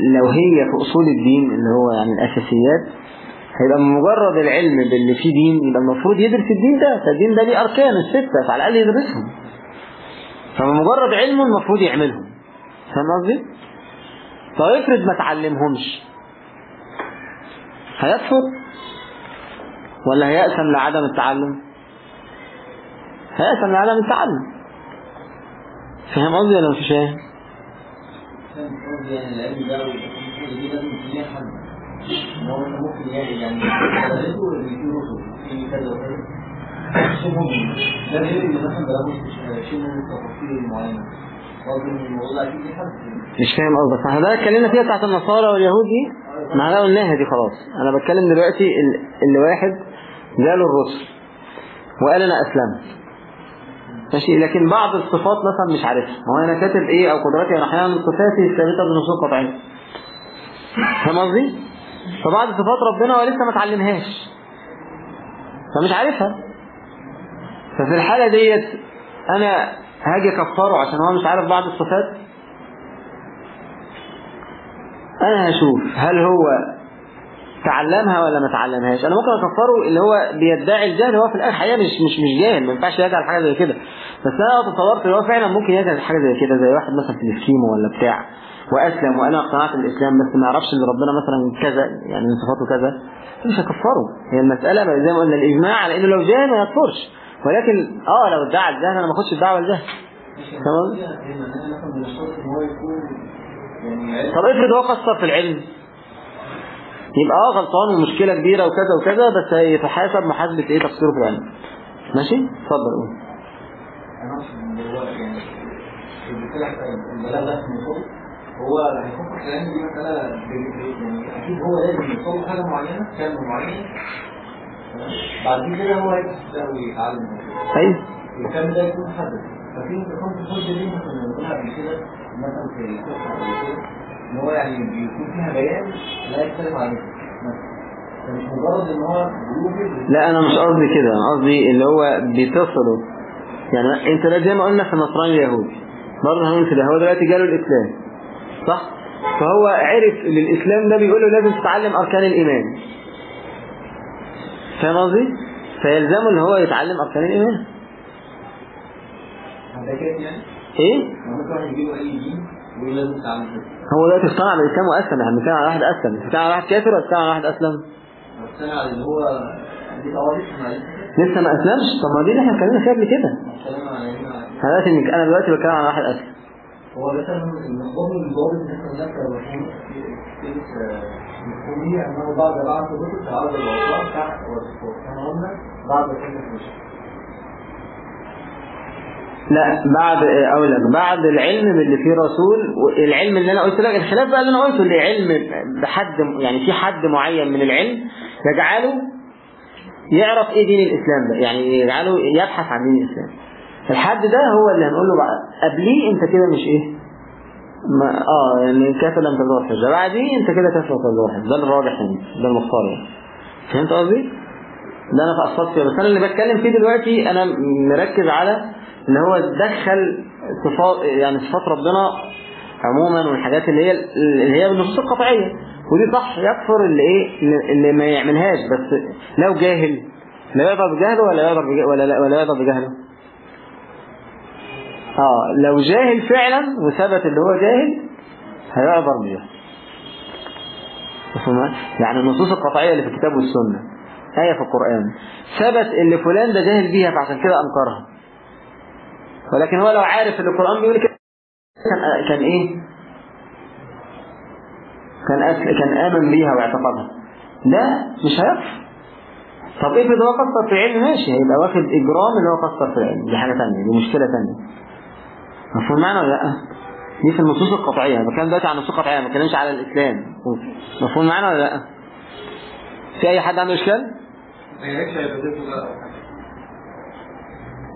لو هي في أصول الدين اللي هو يعني الأساسيات هيبقى مجرد العلم باللي فيه دين يبقى المفروض يدرس الدين ده فالدين ده ليه أركان الستة فعلى الأقل يدرسهم. فمجرد علمه المفروض يعملهم. فاهم قصدي؟ طب افرض ما تعلمهمش. هيكفر؟ ولا هيأسم لعدم التعلم؟ هيأسم لعدم التعلم. فاهم قصدي ولا مش فاهم؟ فاهم قصدي يعني العلم ده لازم ليها حد. ممكن يعني يعني اللي رسل في ده اللي مثلا ليه حد مش فاهم قصدك. إحنا ده اتكلمنا فيها بتاعت النصارى واليهود دي ما إحنا قلناها دي خلاص. أنا بتكلم دلوقتي ال- اللي واحد جاله الرسل وقال أنا أسلمت. ماشي؟ لكن بعض الصفات مثلا مش عارفها. هو أنا كاتب إيه أو قدراتي؟ أنا أحيانا صفاتي ثابتة بنصوص قطعية. فاهم قصدي؟ فبعض صفات ربنا هو لسه ما اتعلمهاش. فمش عارفها. ففي الحالة ديت أنا هاجي أكفره عشان هو مش عارف بعض الصفات. أنا هشوف هل هو تعلمها ولا ما تعلمهاش. أنا ممكن أكفره اللي هو بيدعي الجهل هو في الآخر حقيقة مش مش مش جاهل ما ينفعش يجهل حاجة زي كده. بس أنا تصورت إن هو فعلا ممكن يجهل حاجة زي كده زي واحد مثلا في الإسكيمو ولا بتاع. وأسلم. وأنا اقتنعت بالاسلام بس ما يعرفش إن ربنا مثلا كذا يعني من صفاته كذا. مش هكفره. هي المسألة بقى زي ما قلنا الإجماع على إنه لو جاهل ما يكفرش. ولكن آه لو ادعى الجهل أنا ما اخدش الدعوة الجهل تمام؟ طب افرض هو قصر في العلم. يبقى آه غلطان ومشكلة كبيرة وكذا وكذا بس يتحاسب محاسبة إيه؟ تقصيره في العلم. ماشي؟ اتفضل. قول هو هيفكر في العلم دي مسألة يعني أكيد هو لازم يوصل له حاجة معينة كلمة معينة؟ بعد كده هو يبدأ ويتعلم أيوه. والكلام ده يكون محدد ففي انتقام في الحجة دي مثلا بنقولها قبل كده مثلا في القصة قبل كده إن هو يعني بيكون فيها بيان لا يختلف عن مثلا فمش مجرد إن هو لا أنا مش قصدي كده. أنا قصدي اللي هو بيتصلوا. يعني أنت لا زي ما قلنا في النصراني اليهودي. برضه هنقول كده هو دلوقتي جاله الإسلام. صح؟ فهو عرف ان الاسلام ده بيقول له لازم تتعلم أركان الإيمان. فاهم قصدي؟ فيلزمه إن هو يتعلم أركان الإيمان. يعني؟ إيه؟ هو دلوقتي اقتنع بالإسلام وأسلم إحنا بنتكلم على واحد أسلم. بنتكلم على واحد كافر ولا بنتكلم على واحد أسلم؟ أنا على اللي هو لسه ما أسلمش؟ طب ما دي اللي إحنا اتكلمنا فيها قبل كده. دلوقتي أنا دلوقتي بتكلم على واحد أسلم. هو مثلا النظام الضابط اللي إحنا هناك الرسول مفهومية انه بعد بعض الرسل تعرض الاوصاف تحت وصفات كما قلنا بعد كل مش لا بعد أقول لك بعد العلم باللي فيه رسول العلم اللي أنا قلت لك الخلاف بقى اللي أنا قلته اللي علم بحد يعني في حد معين من العلم يجعله يعرف إيه دين الإسلام ده؟ يعني يجعله يبحث عن دين الإسلام. الحد ده هو اللي هنقول له بقى قبليه انت كده مش إيه؟ ما آه يعني كافر لم تبلغ الحجه بعديه انت كده كافر لم تبلغ الحجه ده الراجح يعني ده المختار يعني. فهمت قصدي؟ ده أنا فقصدت فيه. بس أنا اللي بتكلم فيه دلوقتي أنا مركز على إن هو دخل صفات يعني صفات ربنا عموما والحاجات اللي هي اللي هي بالنصوص القطعية. ودي صح يكفر اللي إيه اللي ما يعملهاش. بس لو جاهل لا يقدر بجهله ولا يقدر ولا لا ولا يقدر بجهله. آه لو جاهل فعلا وثبت اللي هو جاهل بجهله مفهوم؟ يعني النصوص القطعية اللي في الكتاب والسنة آية في القرآن ثبت ان فلان ده جاهل بيها فعشان كده أنكرها. ولكن هو لو عارف ان القرآن بيقول كده كان كان إيه؟ كان. كان آمن بيها واعتقدها. ده مش هيكفر طب افرض هو قصر في العلم؟ ماشي هيبقى واخد إجرام اللي هو قصر في العلم. دي حاجة تانية دي مشكلة تانية. مفهوم معنى ولا لأ؟ دي في النصوص القطعية بتكلم دلوقتي عن النصوص القطعية ما بتكلمش على الإسلام. مفهوم معنى ولا لأ؟ في أي حد عنده إشكال؟ ما عبادته بقى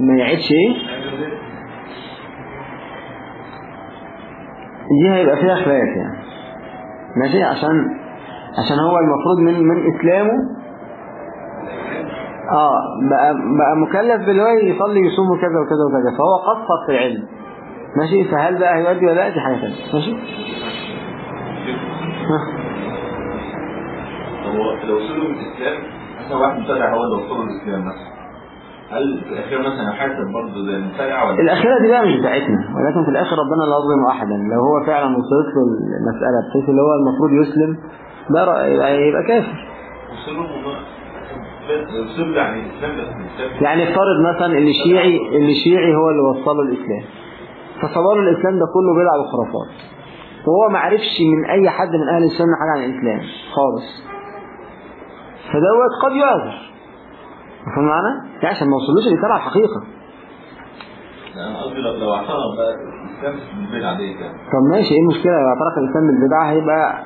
ما يعيدش إيه؟ دي هيبقى فيها خلاف يعني. ماشي؟ عشان عشان هو المفروض من من إسلامه. آه بقى, بقى مكلف باللي هو يصلي يصوم وكذا وكذا وكذا فهو قصر في العلم. ماشي؟ فهل بقى هيودي ولا لا دي حاجة ثانية ماشي. هو لو وصلوا بالاسلام مثلا واحد مبتدع هو اللي وصله بالاسلام مثلا هل في الأخير مثلا حاسب برضه زي المبتدع ولا؟ الأخيرة دي بقى مش بتاعتنا ولكن في الآخر ربنا لا يظلم أحدا. لو هو فعلا وصلت له المسألة بحيث اللي هو المفروض يسلم ده يبقى كافر. وصلوا وصلوا يعني الاسلام بس الاسلام يعني افترض مثلا اللي شيعي اللي شيعي هو اللي وصله الإسلام. له الإسلام ده كله بدع وخرافات وهو ما عرفش من أي حد من أهل السنة حاجة عن الإسلام خالص. فدوت قد يعذر. مفهوم معنا؟ يعني عشان ما وصلوش الإسلام على الحقيقة لو اعترف بقى الإسلام مش بالبدع ديت يعني. طب ماشي إيه المشكلة؟ لو اعترف الإسلام بالبدعة هيبقى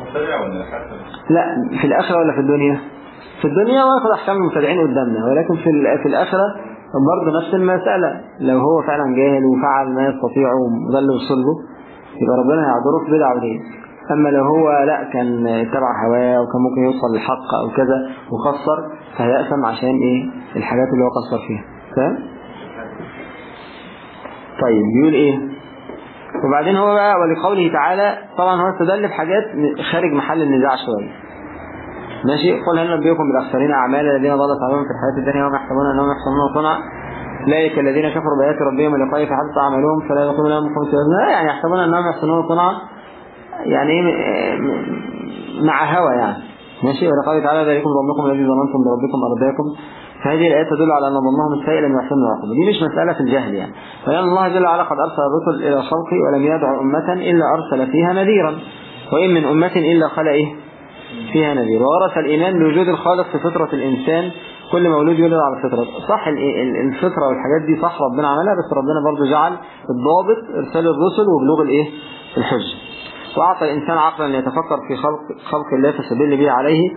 مبتدع ولا حاسب؟ لا في الآخرة ولا في الدنيا؟ في الدنيا واخد أحكام المبتدعين قدامنا ولكن في في الآخرة برضه نفس المسألة. لو هو فعلا جاهل وفعل ما يستطيع وده اللي وصل له يبقى ربنا هيعذره في بدعة أما لو هو لا كان تبع هواه وكان ممكن يوصل للحق أو كذا وقصر فهيأثم عشان إيه؟ الحاجات اللي هو قصر فيها. فاهم؟ طيب بيقول إيه؟ وبعدين هو بقى ولقوله تعالى طبعا هو استدل بحاجات خارج محل النزاع شوية. ماشي قل هل نبيكم بالأخسرين اعمالا الذين ضلت عليهم في الحياة الدنيا وما يحسبون أنهم يحسنون. صنعا أولئك الذين كفروا بآيات ربهم ولقائه فحبط أعمالهم فلا يقوم لهم خمس لا يعني يحسبون أنهم يحسنون. صنعا يعني مع هوى يعني. ماشي؟ ولقوله تعالى ذلكم ظنكم الذي ظننتم بربكم أرضاكم. فهذه الآيات تدل على أن ظنهم السيء لم يحسنوا العقوبة دي مش مسألة في الجهل يعني. ولأن الله جل وعلا قد أرسل الرسل إلى الخلق ولم يدع أمة إلا أرسل فيها نذيرا. وإن من أمة إلا خلق إيه فيها نذير. وورث الإيمان بوجود الخالق في فطرة الإنسان. كل مولود يولد على الفطرة. صح ال- ال- الفطرة والحاجات دي صح ربنا عملها بس ربنا برضو جعل الضابط إرسال الرسل وبلوغ الإيه؟ الحج وأعطى الإنسان عقلا يتفكر في خلق خلق الله فسبيل به عليه.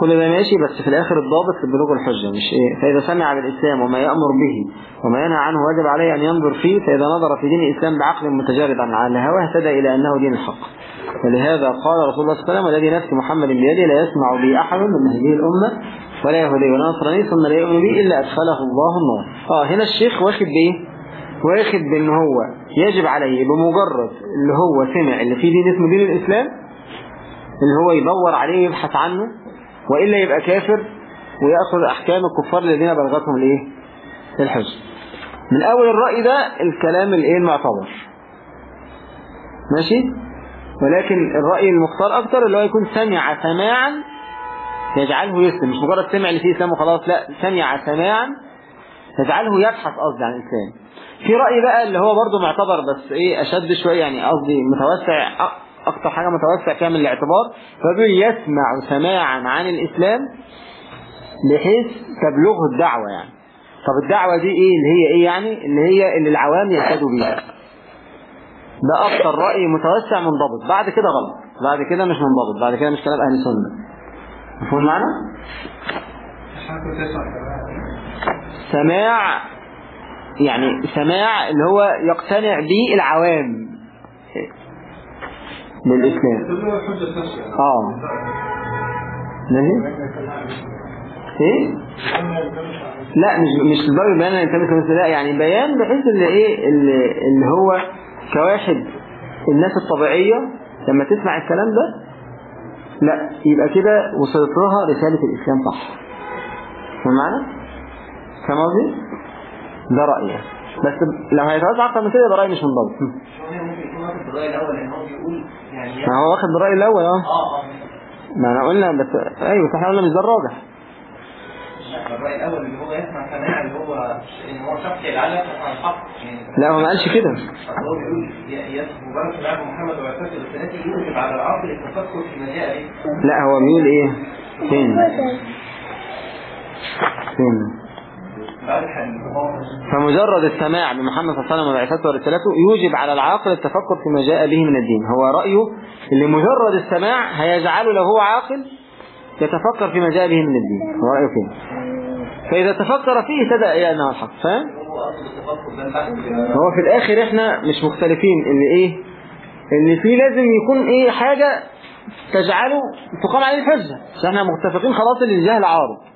كل ده ماشي بس في الآخر الضابط في بلوغ الحجة مش إيه؟ فإذا سمع بالإسلام وما يأمر به وما ينهى عنه واجب عليه أن ينظر فيه فإذا نظر في دين الإسلام بعقل متجرد عن الهوى اهتدى إلى أنه دين الحق. ولهذا قال رسول الله صلى الله عليه وسلم والذي نفس محمد بيده لا يسمع بي أحد من هذه الأمة ولا يهودي ولا نصراني ثم لا يؤمن بي إلا أدخله الله النار. آه هنا الشيخ واخد بإيه؟ واخد بأن هو يجب عليه بمجرد اللي هو سمع اللي فيه دين اسمه دين الإسلام اللي هو يدور عليه ويبحث عنه وإلا يبقى كافر ويأخذ أحكام الكفار الذين بلغتهم الإيه؟ الحج من أول الرأي ده الكلام الإيه؟ المعتبر. ماشي؟ ولكن الرأي المختار أكتر اللي هو يكون سمع سماعا يجعله يسلم مش مجرد سمع اللي فيه إسلام وخلاص لا سمع سماعا يجعله يبحث قصدي عن الإسلام. في رأي بقى اللي هو برضه معتبر بس إيه؟ أشد شوية يعني قصدي متوسع أ- أكتر حاجة متوسع فيها من الاعتبار فبيقول يسمع سماعا عن الإسلام بحيث تبلغه الدعوة يعني. طب الدعوة دي إيه؟ اللي هي إيه يعني؟ اللي هي اللي العوام يهتدوا بيها. ده أكتر رأي متوسع منضبط. بعد كده غلط. بعد كده مش منضبط. بعد كده مش كلام أهل السنة. مفهوم معنا؟ سماع يعني سماع اللي هو يقتنع به العوام. للإسلام آه. ماشي إيه؟ لا مش مش لدرجة بيان ينتمي كمثل لا يعني بيان بحيث اللي إيه اللي, اللي هو كواحد الناس الطبيعية لما تسمع الكلام ده لا يبقى كده وصلت لها رسالة الإسلام صح. معنى؟ فاهم قصدي؟ ده رأيي. بس لو هيتوسع أكتر من كده يبقى رأيي مش منضبط. الرأي الأول لأن هو بيقول ما هو واخد بالراي الأول آه ما أنا قلنا بس أيوه بس إحنا قلنا مش ده الراجح. الرأي الأول اللي هو يسمع اللي هو إن هو شخص لا هو ما قالش كده. هو بيقول ي- يس مبارك سماع محمد الثلاثي يوجب على العاقل التفكر فيما جاء به لا هو بيقول إيه؟ فين؟ فين؟ فمجرد السماع بمحمد صلى الله عليه وسلم وبعثته ورسالته يوجب على العاقل التفكر فيما جاء به من الدين. هو رأيه اللي مجرد السماع هيجعله لو هو عاقل يتفكر فيما جاء به من الدين. هو رأيه كده. فإذا تفكر فيه اهتدى إلى أنه الحق فاهم؟ هو في الآخر إحنا مش مختلفين. إن إيه؟ إن في لازم يكون إيه حاجة تجعله تقام عليه الحجة. عشان إحنا متفقين خلاص إن الجهل عارض؟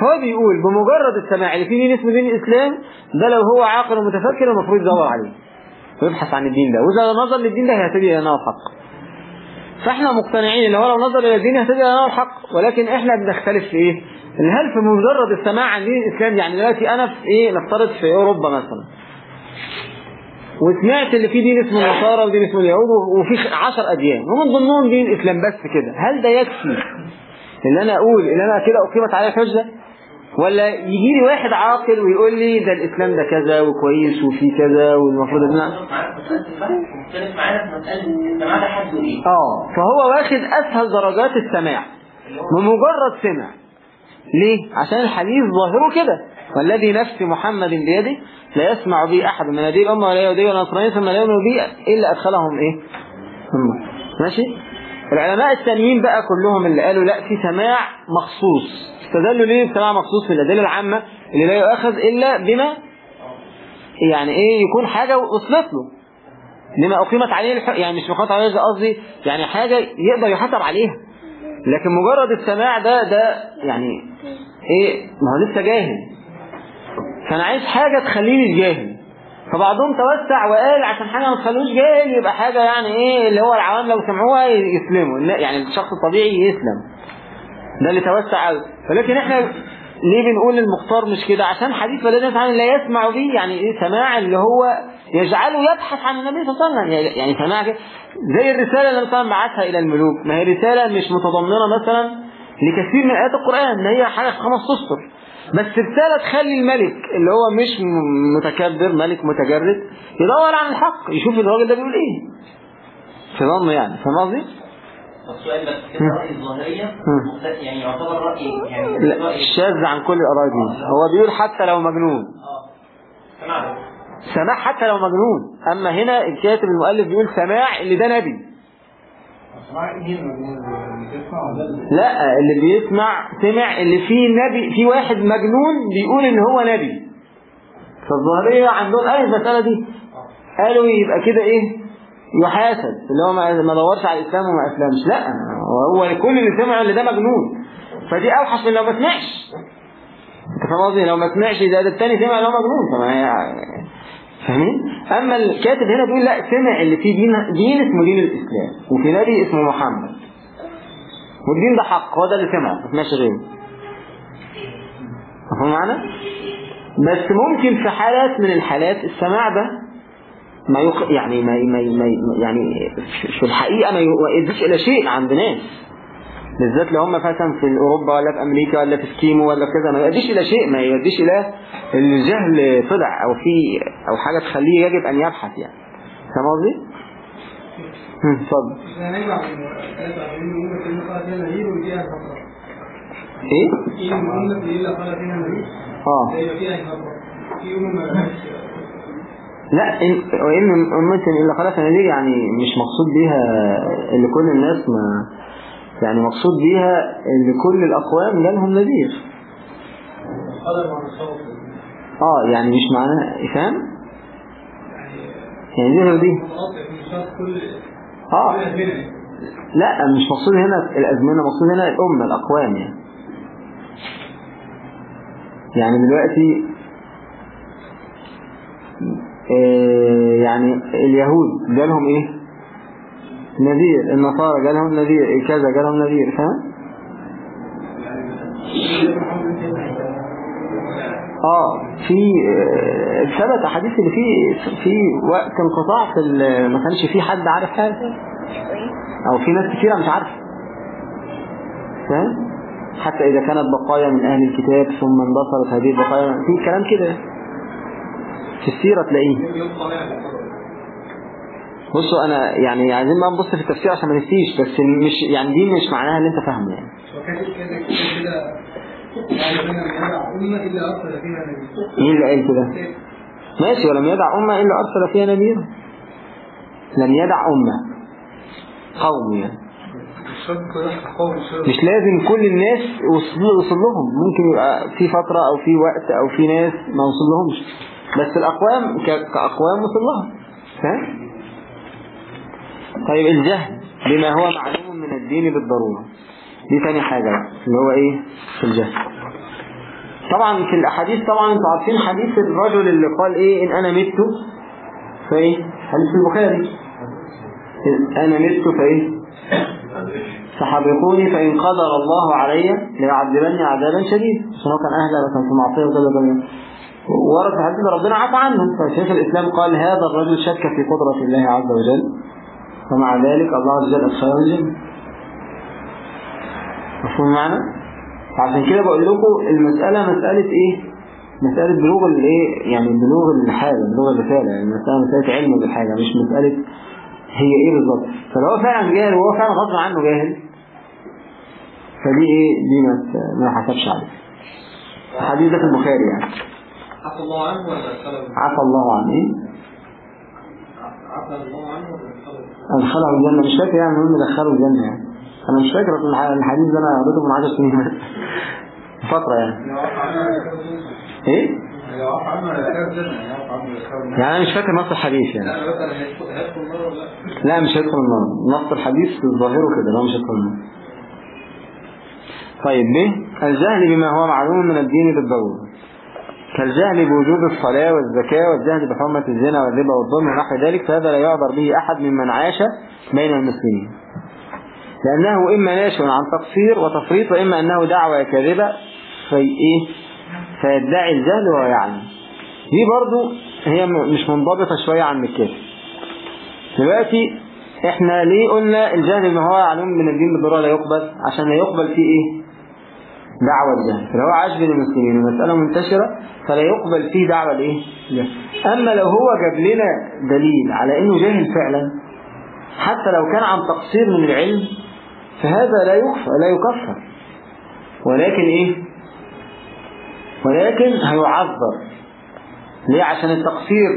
فهو بيقول بمجرد السماع اللي فيه دين اسمه دين الإسلام ده لو هو عاقل ومتفكر المفروض يدور عليه. ويبحث عن الدين ده. وإذا نظر للدين ده هيهتدي إلى أنه الحق. فإحنا مقتنعين إن هو لو نظر إلى الدين يهتدي إلى أنه الحق ولكن إحنا بنختلف في إيه؟ ان هل في مجرد السماع عن دين الإسلام؟ يعني دلوقتي أنا في إيه؟ نفترض في أوروبا مثلا. وسمعت اللي فيه دين اسمه النصارى ودين اسمه اليهود وفي عشر أديان ومن ضمنهم دين الإسلام بس كده. هل ده يكفي إن أنا أقول إن أنا كده أقيمت عليه حجة؟ ولا يجي لي واحد عاقل ويقول لي ده الإسلام ده كذا وكويس وفي كذا والمفروض إن أنا؟ آه فهو واخد أسهل درجات السماع بمجرد سمع. ليه؟ عشان الحديث ظاهره كده. والذي نفس محمد بيده لا يسمع به أحد من هذه الأمة ولا يهودي ولا نصراني ثم لا يؤمن به إلا أدخلهم إيه؟ ماشي؟ العلماء التانيين بقى كلهم اللي قالوا لا في سماع مخصوص. استدلوا ليه بسماع مخصوص في الأدلة العامة اللي لا يؤخذ إلا بما يعني إيه يكون حاجة وصلت له. لما أقيمت عليه الح... يعني مش أقيمت عليه قصدي يعني حاجة يقدر يحاسب عليها. لكن مجرد السماع ده ده يعني إيه ما هو لسه جاهل. فأنا عايز حاجة تخليني جاهل. فبعضهم توسع وقال عشان حاجة ما تخلوش جاهل يبقى حاجة يعني إيه اللي هو العوام لو سمعوها يسلموا. يعني الشخص الطبيعي يسلم. ده اللي توسع قوي. ولكن إحنا ليه بنقول المختار مش كده؟ عشان حديث والذين تعالى لا يسمع به يعني إيه سماع اللي هو يجعله يبحث عن النبي صلى الله عليه وسلم. يعني- يعني سماع كده. زي الرسالة اللي مثلا بعتها إلى الملوك. ما هي رسالة مش متضمنة مثلا لكثير من آيات القرآن. ان هي حاجة في خمس اسطر بس رسالة تخلي الملك اللي هو مش متكبر ملك متجرد يدور عن الحق يشوف الراجل ده بيقول إيه. في ظنه يعني فاهم قصدي؟ السؤال بس كده رأي الظاهرية يعني يعتبر رأي يعني لا رأي شاذ عن كل الآراء دي. هو بيقول حتى لو مجنون. آه. سمع سماع حتى لو مجنون. أما هنا الكاتب المؤلف بيقول سماع اللي ده نبي. لا اللي بيسمع سمع اللي فيه نبي في واحد مجنون بيقول إن هو نبي. فالظاهرية عندهم اي المسألة دي؟ قالوا يبقى كده إيه؟ يحاسب اللي هو ما دورش على الإسلام وما أسلمش. لا هو كل اللي سمع اللي ده مجنون. فدي أوحش من لو ما سمعش. أنت فاهم قصدي؟ لو ما سمعش ده, ده التاني سمع اللي هو مجنون. فما فاهمين؟ أما الكاتب هنا بيقول لا سمع اللي فيه دين دين اسمه دين الإسلام وفي نبي اسمه محمد. والدين ده حق هو ده اللي سمعه ما سمعش غيره. مفهوم معنا بس ممكن في حالات من الحالات السماع ده ما يق... يعني ما ما ما يعني في الحقيقة ما يؤديش إلى شيء عند ناس. بالذات لو هم مثلا في أوروبا ولا في أمريكا ولا في سكيمو ولا في كذا ما يؤديش إلى شيء ما يؤديش إلى الجهل طلع أو في أو حاجة تخليه يجب أن يبحث يعني. فاهم قصدي؟ اتفضل. ما لهاش لا إن وإن أمة إلا خلفنا دي يعني مش مقصود بيها اللي كل الناس ما يعني مقصود بيها اللي كل الأقوام جالهم نذير. آه يعني مش معناها فاهم؟ يعني دي دي. آه. لا مش مقصود هنا الأزمنة مقصود هنا الأمة الأقوام يعني. يعني دلوقتي آه، يعني اليهود جالهم إيه؟ نذير النصارى جالهم نذير كذا جالهم نذير فاهم آه في ثبت حديث اللي فيه في وقت انقطاع في ما كانش في حد عارف حاجة؟ أو في ناس كتيرة مش عارفة. فاهم حتى إذا كانت بقايا من أهل الكتاب ثم اندثرت هذه البقايا في كلام كده في السيرة تلاقيه. بصوا أنا يعني عايزين بقى نبص في التفسير عشان ما نسيش بس مش يعني دي مش معناها اللي أنت فاهمه يعني. كده يعني مين اللي قال كده؟ ماشي ولم يدع أمة إلا أرسل فيها نبيا. لم يدع أمة. قوم يعني. مش لازم كل الناس وصل لهم. ممكن يبقى في فترة أو في وقت أو في ناس ما وصل لهمش. بس الأقوام ك- كأقوام وصل لها. فاهم؟ طيب الجهل بما هو معلوم من الدين بالضرورة. دي تاني حاجة بقى، اللي هو إيه؟ في الجهل. طبعا في الأحاديث طبعا أنتوا عارفين حديث الرجل اللي قال إيه؟ إن أنا مت فإيه؟ حديث البخاري. إن أنا مت فإيه؟ فحرقوني فإن قدر الله علي ليعذبني عذابا شديدا عشان هو كان أهلا وكان في معصية وكذا ورد في حديث ربنا عفى عنهم فشيخ الإسلام قال هذا الرجل شك في قدرة الله عز وجل. ومع ذلك الله عز وجل الجنة مفهوم معنى؟ عشان كده بقول لكم المسألة مسألة إيه؟ مسألة بلوغ الإيه؟ يعني بلوغ الحاجة بلوغ الرسالة يعني مسألة مسألة علم بالحاجة مش مسألة هي إيه بالظبط فلو هو فعلا جاهل وهو فعلا غصب عنه جاهل فدي إيه؟ دي ما حسبش عليه الحديث ده في البخاري يعني عفى الله عنه ولا عفى الله إيه؟ عنه ادخله أدخله الجنة. مش فاكر يعني المهم دخله الجنة يعني. أنا مش فاكر الحديث ده أنا قريته من 10 سنين. فترة يعني. إيه؟ يعني أنا مش فاكر نص الحديث يعني. لا مش هيدخل النار. نص الحديث ظاهره كده لا مش هيدخل النار. طيب ب الجهل بما هو معلوم من الدين بالضرورة كالجهل بوجوب الصلاة والزكاة والجهل بحرمة الزنا والربا والظلم ونحو ذلك فهذا لا يعذر به أحد ممن عاش بين المسلمين. لأنه إما ناشئ عن تقصير وتفريط وإما أنه دعوة كاذبة في إيه؟ فيدعي الجهل وهو يعلم. دي برضو هي مش منضبطة شوية عن الكافر دلوقتي إحنا ليه قلنا الجهل ما هو معلوم من الدين بالضرورة لا يقبل؟ عشان لا يقبل فيه إيه؟ دعوة الجهل. فلو عاش بين المسلمين المسألة منتشرة فلا يقبل فيه دعوة الجهل. أما لو هو جاب لنا دليل على إنه جاهل فعلا حتى لو كان عن تقصير من العلم فهذا لا يكفر لا يكفر. ولكن إيه؟ ولكن هيعذر. ليه؟ عشان التقصير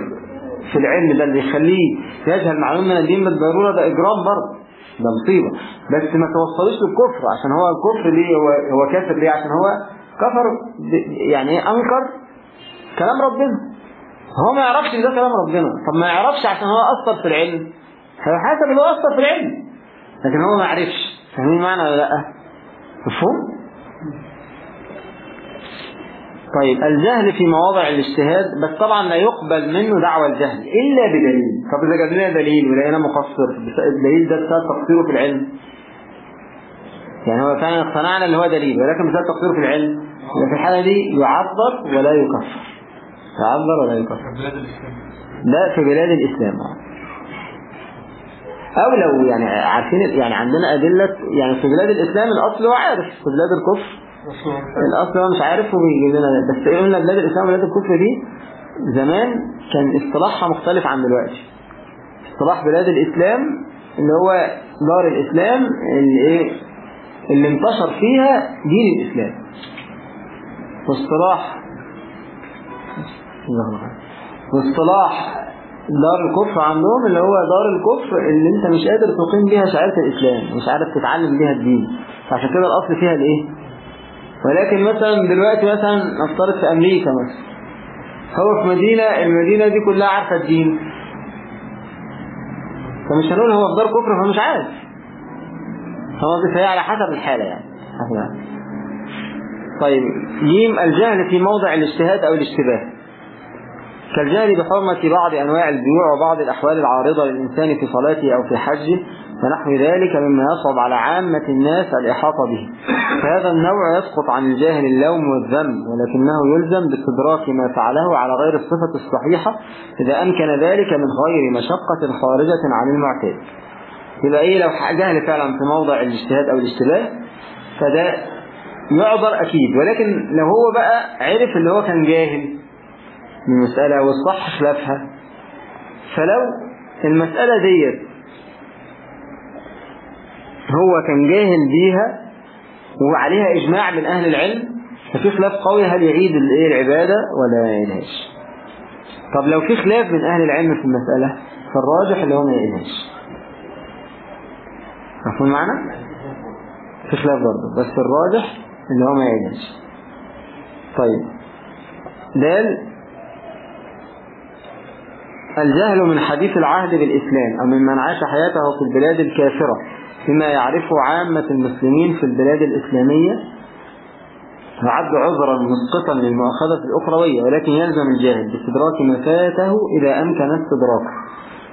في العلم ده اللي يخليه يجهل معلوم من الدين بالضرورة ده إجرام برضه. ده مصيبة. بس ما توصلوش للكفر عشان هو الكفر ليه هو, هو كافر ليه؟ عشان هو كفر يعني؟ أنكر كلام ربنا. هو ما يعرفش ده كلام ربنا. طب ما يعرفش عشان هو أثر في العلم. هيحاسب اللي هو أثر في العلم. لكن هو ما يعرفش فاهمين معنى ولا لأ؟ مفهوم؟ طيب الجهل في مواضع الاجتهاد بس طبعا لا يقبل منه دعوى الجهل إلا بدليل. طب إذا جاب لنا دليل ولقينا مقصر الدليل ده بسبب تقصيره في العلم. يعني هو فعلا اقتنعنا اللي هو دليل ولكن بسبب تقصيره في العلم. في الحالة دي يعذر ولا يكفر. يعذر ولا يكفر. في بلاد الإسلام. آه. أو لو يعني عارفين يعني عندنا أدلة يعني في بلاد الإسلام الأصل هو عارف في بلاد الكفر. الأصل هو مش عارف وبيجيب لنا. بس قلنا بلاد الإسلام وبلاد الكفر دي زمان كان اصطلاحها مختلف عن دلوقتي. اصطلاح بلاد الإسلام اللي هو دار الإسلام اللي إيه؟ اللي انتشر فيها دين الإسلام. واصطلاح واصطلاح دار الكفر عندهم اللي هو دار الكفر اللي انت مش قادر تقيم بيها شعيرة الإسلام مش عارف تتعلم بيها الدين. فعشان كده الأصل فيها الإيه؟ ولكن مثلا دلوقتي مثلا نفترض في أمريكا مثلا. هو في مدينة المدينة دي كلها عارفة الدين. فمش هنقول هو في دار كفر فمش عارف. هو فهي على حسب الحالة يعني. طيب جيم الجهل في موضع الاجتهاد أو الاشتباه. كالجهل بحرمة بعض أنواع البيوع وبعض الأحوال العارضة للإنسان في صلاته أو في حجه. ونحو ذلك مما يصعب على عامة الناس الإحاطة به. فهذا النوع يسقط عن الجاهل اللوم والذنب ولكنه يلزم باستدراك ما فعله على غير الصفة الصحيحة إذا أمكن ذلك من غير مشقة خارجة عن المعتاد. يبقى إيه لو جهل فعلا في موضع الاجتهاد أو الاشتباه؟ فده يعذر أكيد ولكن لو هو بقى عرف اللي هو كان جاهل المسألة والصح خلافها فلو المسألة ديت هو كان جاهل بيها وعليها إجماع من أهل العلم ففي خلاف قوي هل يعيد الإيه العبادة ولا ما يعيدهاش. طب لو في خلاف من أهل العلم في المسألة فالراجح اللي هو ما يعيدهاش. مفهوم معنا؟ في خلاف برضه بس الراجح اللي هو ما يعيدهاش. طيب. دال الجهل من حديث العهد بالإسلام أو ممن عاش حياته في البلاد الكافرة. بما يعرفه عامة المسلمين في البلاد الإسلامية يعد عذرا مسقطا للمؤاخذة الأخروية ولكن يلزم الجاهل باستدراك ما فاته إذا أمكن استدراكه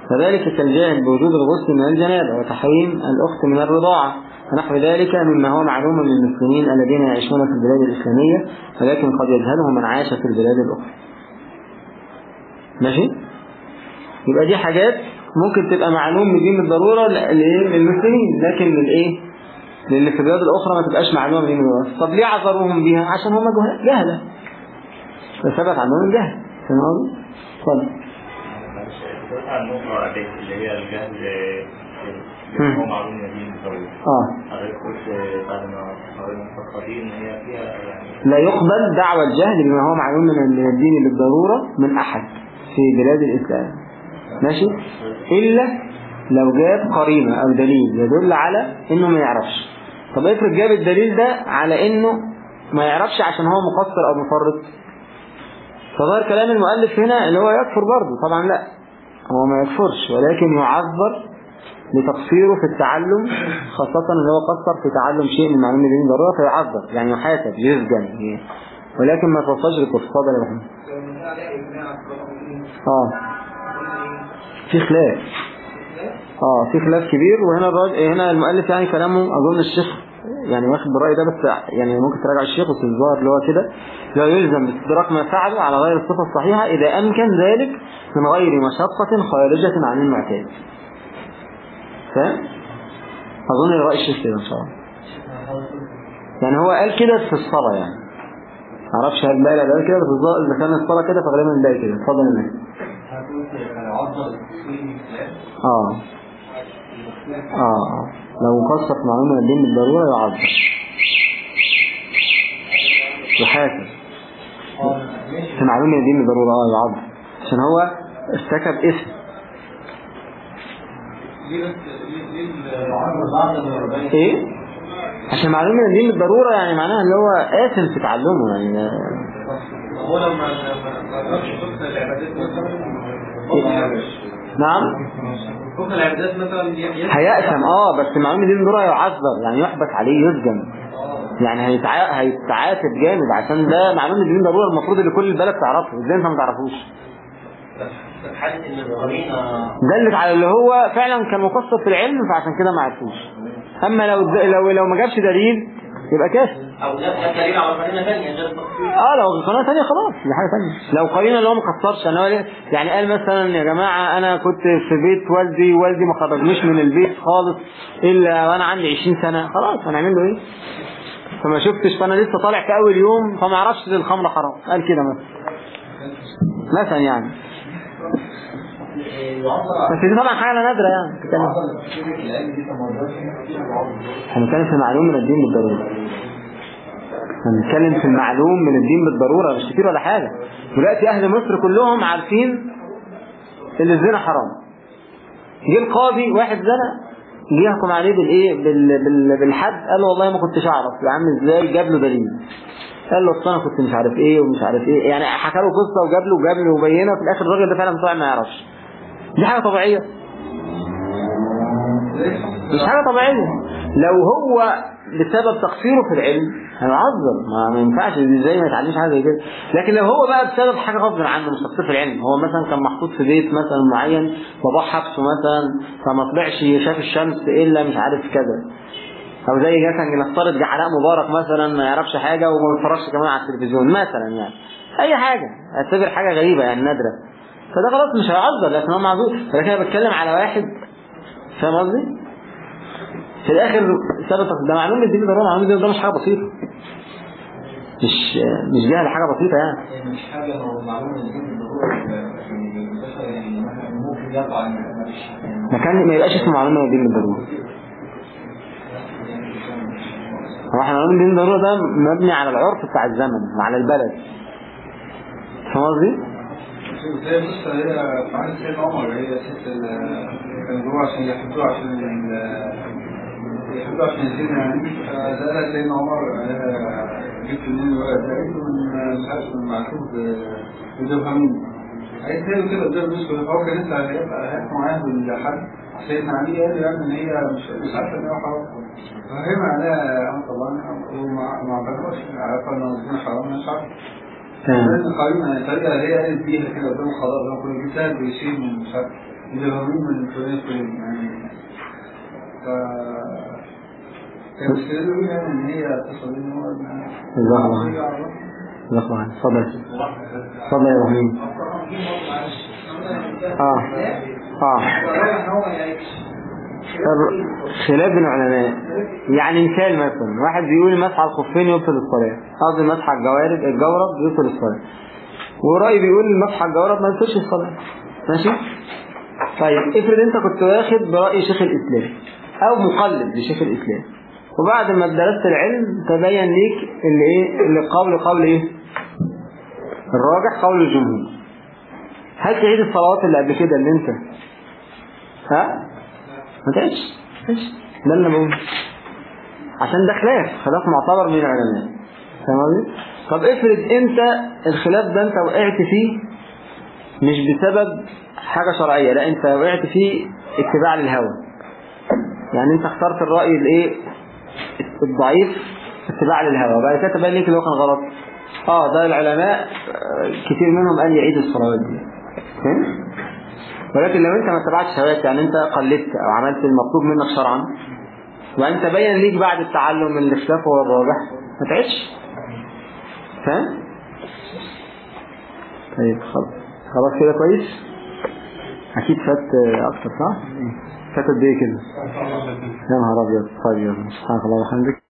فذلك كالجاهل بوجوب الغسل من الجنابة وتحريم الأخت من الرضاعة. ونحو ذلك مما هو معلوم للمسلمين الذين يعيشون في البلاد الإسلامية ولكن قد يجهله من عاش في البلاد الأخرى. ماشي؟ يبقى دي حاجات ممكن تبقى معلوم بدين بالضرورة للمسلمين لكن للإيه؟ للي في البلاد الأخرى ما تبقاش معلومة بدين بالضرورة طب ليه عذروهم بيها؟ عشان هم جهل- جهلة. فثبت عندهم الجهل فاهم قصدي؟ اتفضل. دي اللي هي الجهل هو معلوم من آه بعد ما دي هي فيها يعني لا يقبل دعوى الجهل بما هو معلوم من من الدين بالضرورة من أحد في بلاد الإسلام. ماشي؟ إلا لو جاب قرينة أو دليل يدل على إنه ما يعرفش. طب افرض جاب الدليل ده على إنه ما يعرفش عشان هو مقصر أو مفرط. فظهر كلام المؤلف هنا اللي هو يكفر برضه. طبعا لا هو ما يكفرش ولكن يعذر لتقصيره في التعلم خاصة اللي هو قصر في تعلم شيء من معلومة الدين ضرورة فيعذر يعني يحاسب يسجن ولكن ما توصلش للكفر اتفضل يا محمد آه. في خلاف. آه في خلاف كبير وهنا الراجل هنا المؤلف يعني كلامه أظن الشيخ يعني واخد بالرأي ده بس يعني ممكن تراجع الشيخ بس الظاهر اللي هو كده. لا يلزم باستدراك ما فعله على غير الصفة الصحيحة إذا أمكن ذلك من غير مشقة خارجة عن المعتاد. فاهم؟ أظن رأي الشيخ كده إن شاء الله. يعني هو قال كده في الصلاة يعني. معرفش هل بقى قال كده بس إذا كان الصلاة كده فغالبا نلاقي كده. اتفضل يا آه. آه. لو قصت معلومة الدين بالضرورة يعذب يحاسب. في معلومة الدين بالضرورة آه يعذب عشان هو ارتكب اسم. إيه؟ عشان معلومة الدين بالضرورة يعني معناها اللي هو آثم في تعلمه يعني هو لما ما فقه العبادات مثلا نعم فقه العبادات مثلا آه بس معلومة الدين بالضرورة يعذر يعني يحبس عليه يسجن يعني هيتع... هيتعاتب جامد عشان ده معلومة الدين ضرورة المفروض ان كل البلد تعرفه إزاي انت ما تعرفوش دلت على اللي هو فعلا كان مقصر في العلم فعشان كده ما عرفوش أما لو لو لو ما جابش دليل يبقى كافر أو ده دليل على قرينة ثانية غير آه لو قناة ثانية خلاص دي حاجة ثانية لو قرينا اللي هو ما قصرش أنا ولي- يعني قال مثلا يا جماعة أنا كنت في بيت والدي والدي ما خرجنيش من البيت خالص إلا وأنا عندي 20 سنة. خلاص هنعمل له إيه؟ فما شفتش فأنا لسه طالع في أول يوم فما أعرفش الخمر حرام. قال كده مثلا. مثلا يعني. بس دي طبعا حاجة نادرة يعني. هنتكلم في معلوم من الدين بالضرورة. هنتكلم في المعلوم من الدين بالضرورة مش كتير ولا حاجة. دلوقتي أهل مصر كلهم عارفين إن الزنا حرام. جه القاضي واحد زنا جه يحكم عليه بالإيه؟ بال... بال... بالحد. قال له والله ما كنتش أعرف. يا عم إزاي؟ جاب له دليل. قال له أصل أنا كنت مش عارف إيه ومش عارف إيه. يعني حكى له قصة وجاب له وجاب له وبينه. في الآخر الراجل ده فعلا طلع ما يعرفش. دي حاجة طبيعية. مش حاجة طبيعية. لو هو بسبب تقصيره في العلم ما, ما ينفعش إزاي ما يتعلمش حاجة زي كده. لكن لو هو بقى بسبب حاجة غصب عنه مش تقصير في العلم. هو مثلا كان محطوط في بيت مثلا معين باباه حبسه مثلا فما طلعش شاف الشمس إلا مش عارف كذا. أو زي مثلا نفترض جعلاء مبارك مثلا ما يعرفش حاجة وما بيتفرجش كمان على التلفزيون مثلا يعني. أي حاجة. أعتبر حاجة غريبة يعني نادرة. فده خلاص مش هيعذر لكن هو معذور. لكن أنا بتكلم على واحد. فاهم قصدي؟ في الآخر ثبت ده معلوم الدين ضرورة معلوم الدين ده مش حاجة بسيطة. مش مش جهل حاجة بسيطة يعني. يعني مش حاجة هو دي بالضرورة يعني البشر يعني ممكن يقع ما يعني كان ما يبقاش اسمه معلومة الدين بالضرورة هو. إحنا معلومة الدين بالضرورة ده مبني على العرف بتاع الزمن وعلى البلد. فاهم قصدي؟ زي بص هي عهد سيدنا عمر هي ست ال- كان جوه عشان يحبوه عشان يحبوه عشان الزنا يعني. فسألها سيدنا عمر آه، جبت منين الولد ده؟ قالت له مش عارف من معتوب بدرهمين قالت له كده قدام كلها. فهو كان لسه هيبقى معاها بالحد سيدنا علي قال له يعني إن هي مش عارفة إن هو حرام. فهي معناها انت الله وما ما اعتبرش عارفة إن حرام مش عارفة. تمام. لازم قريبا الطريقة اللي هي قالت بيها كده قدام الخضار لما كنا جبتها بيشيل من مش عارف يجربين من فلان فلان يعني. ف كان بيستدلوا بيها إن هي تصل ان هو الله الله. الله الله اتفضل. اتفضل يا إبراهيم. آه. آه. خلاف بين العلماء. يعني مثال مثلا واحد بيقول مسح الخفين يبطل الصلاة. قصدي مسح الجوارب الجورب يبطل الصلاة. ورأي بيقول مسح الجورب ما يبطلش الصلاة. ماشي؟ طيب افرض انت كنت واخد برأي شيخ الإسلام أو مقلد لشيخ الإسلام وبعد ما درست العلم تبين ليك اللي إيه؟ اللي قول قول إيه؟ الراجح قول الجمهور. هل تعيد الصلوات اللي قبل كده اللي أنت؟ ها؟ ما تعيدش. ده اللي بقوله. عشان ده خلاف خلاف معتبر من العلماء. فاهم قصدي؟ طب افرض أنت الخلاف ده أنت وقعت فيه مش بسبب حاجة شرعية لا أنت وقعت فيه اتباع للهوى. يعني أنت اخترت الرأي الإيه؟ الضعيف اتباع للهوى. بعد كده تبين ليك اللي هو كان غلط. آه ده العلماء آه، كتير منهم قال يعيد الصلوات دي فاهم؟ ولكن لو انت ما اتبعتش هواك يعني انت قلدت أو عملت المطلوب منك شرعا وأنت بين ليك بعد التعلم اللي الخلاف هو الراجح ما تعيش. فاهم؟ طيب خلاص. خلاص كده كويس؟ أكيد فات أكتر صح؟ فات قد إيه كده؟ يا نهار أبيض. طيب يلا. سبحانك اللهم وبحمدك.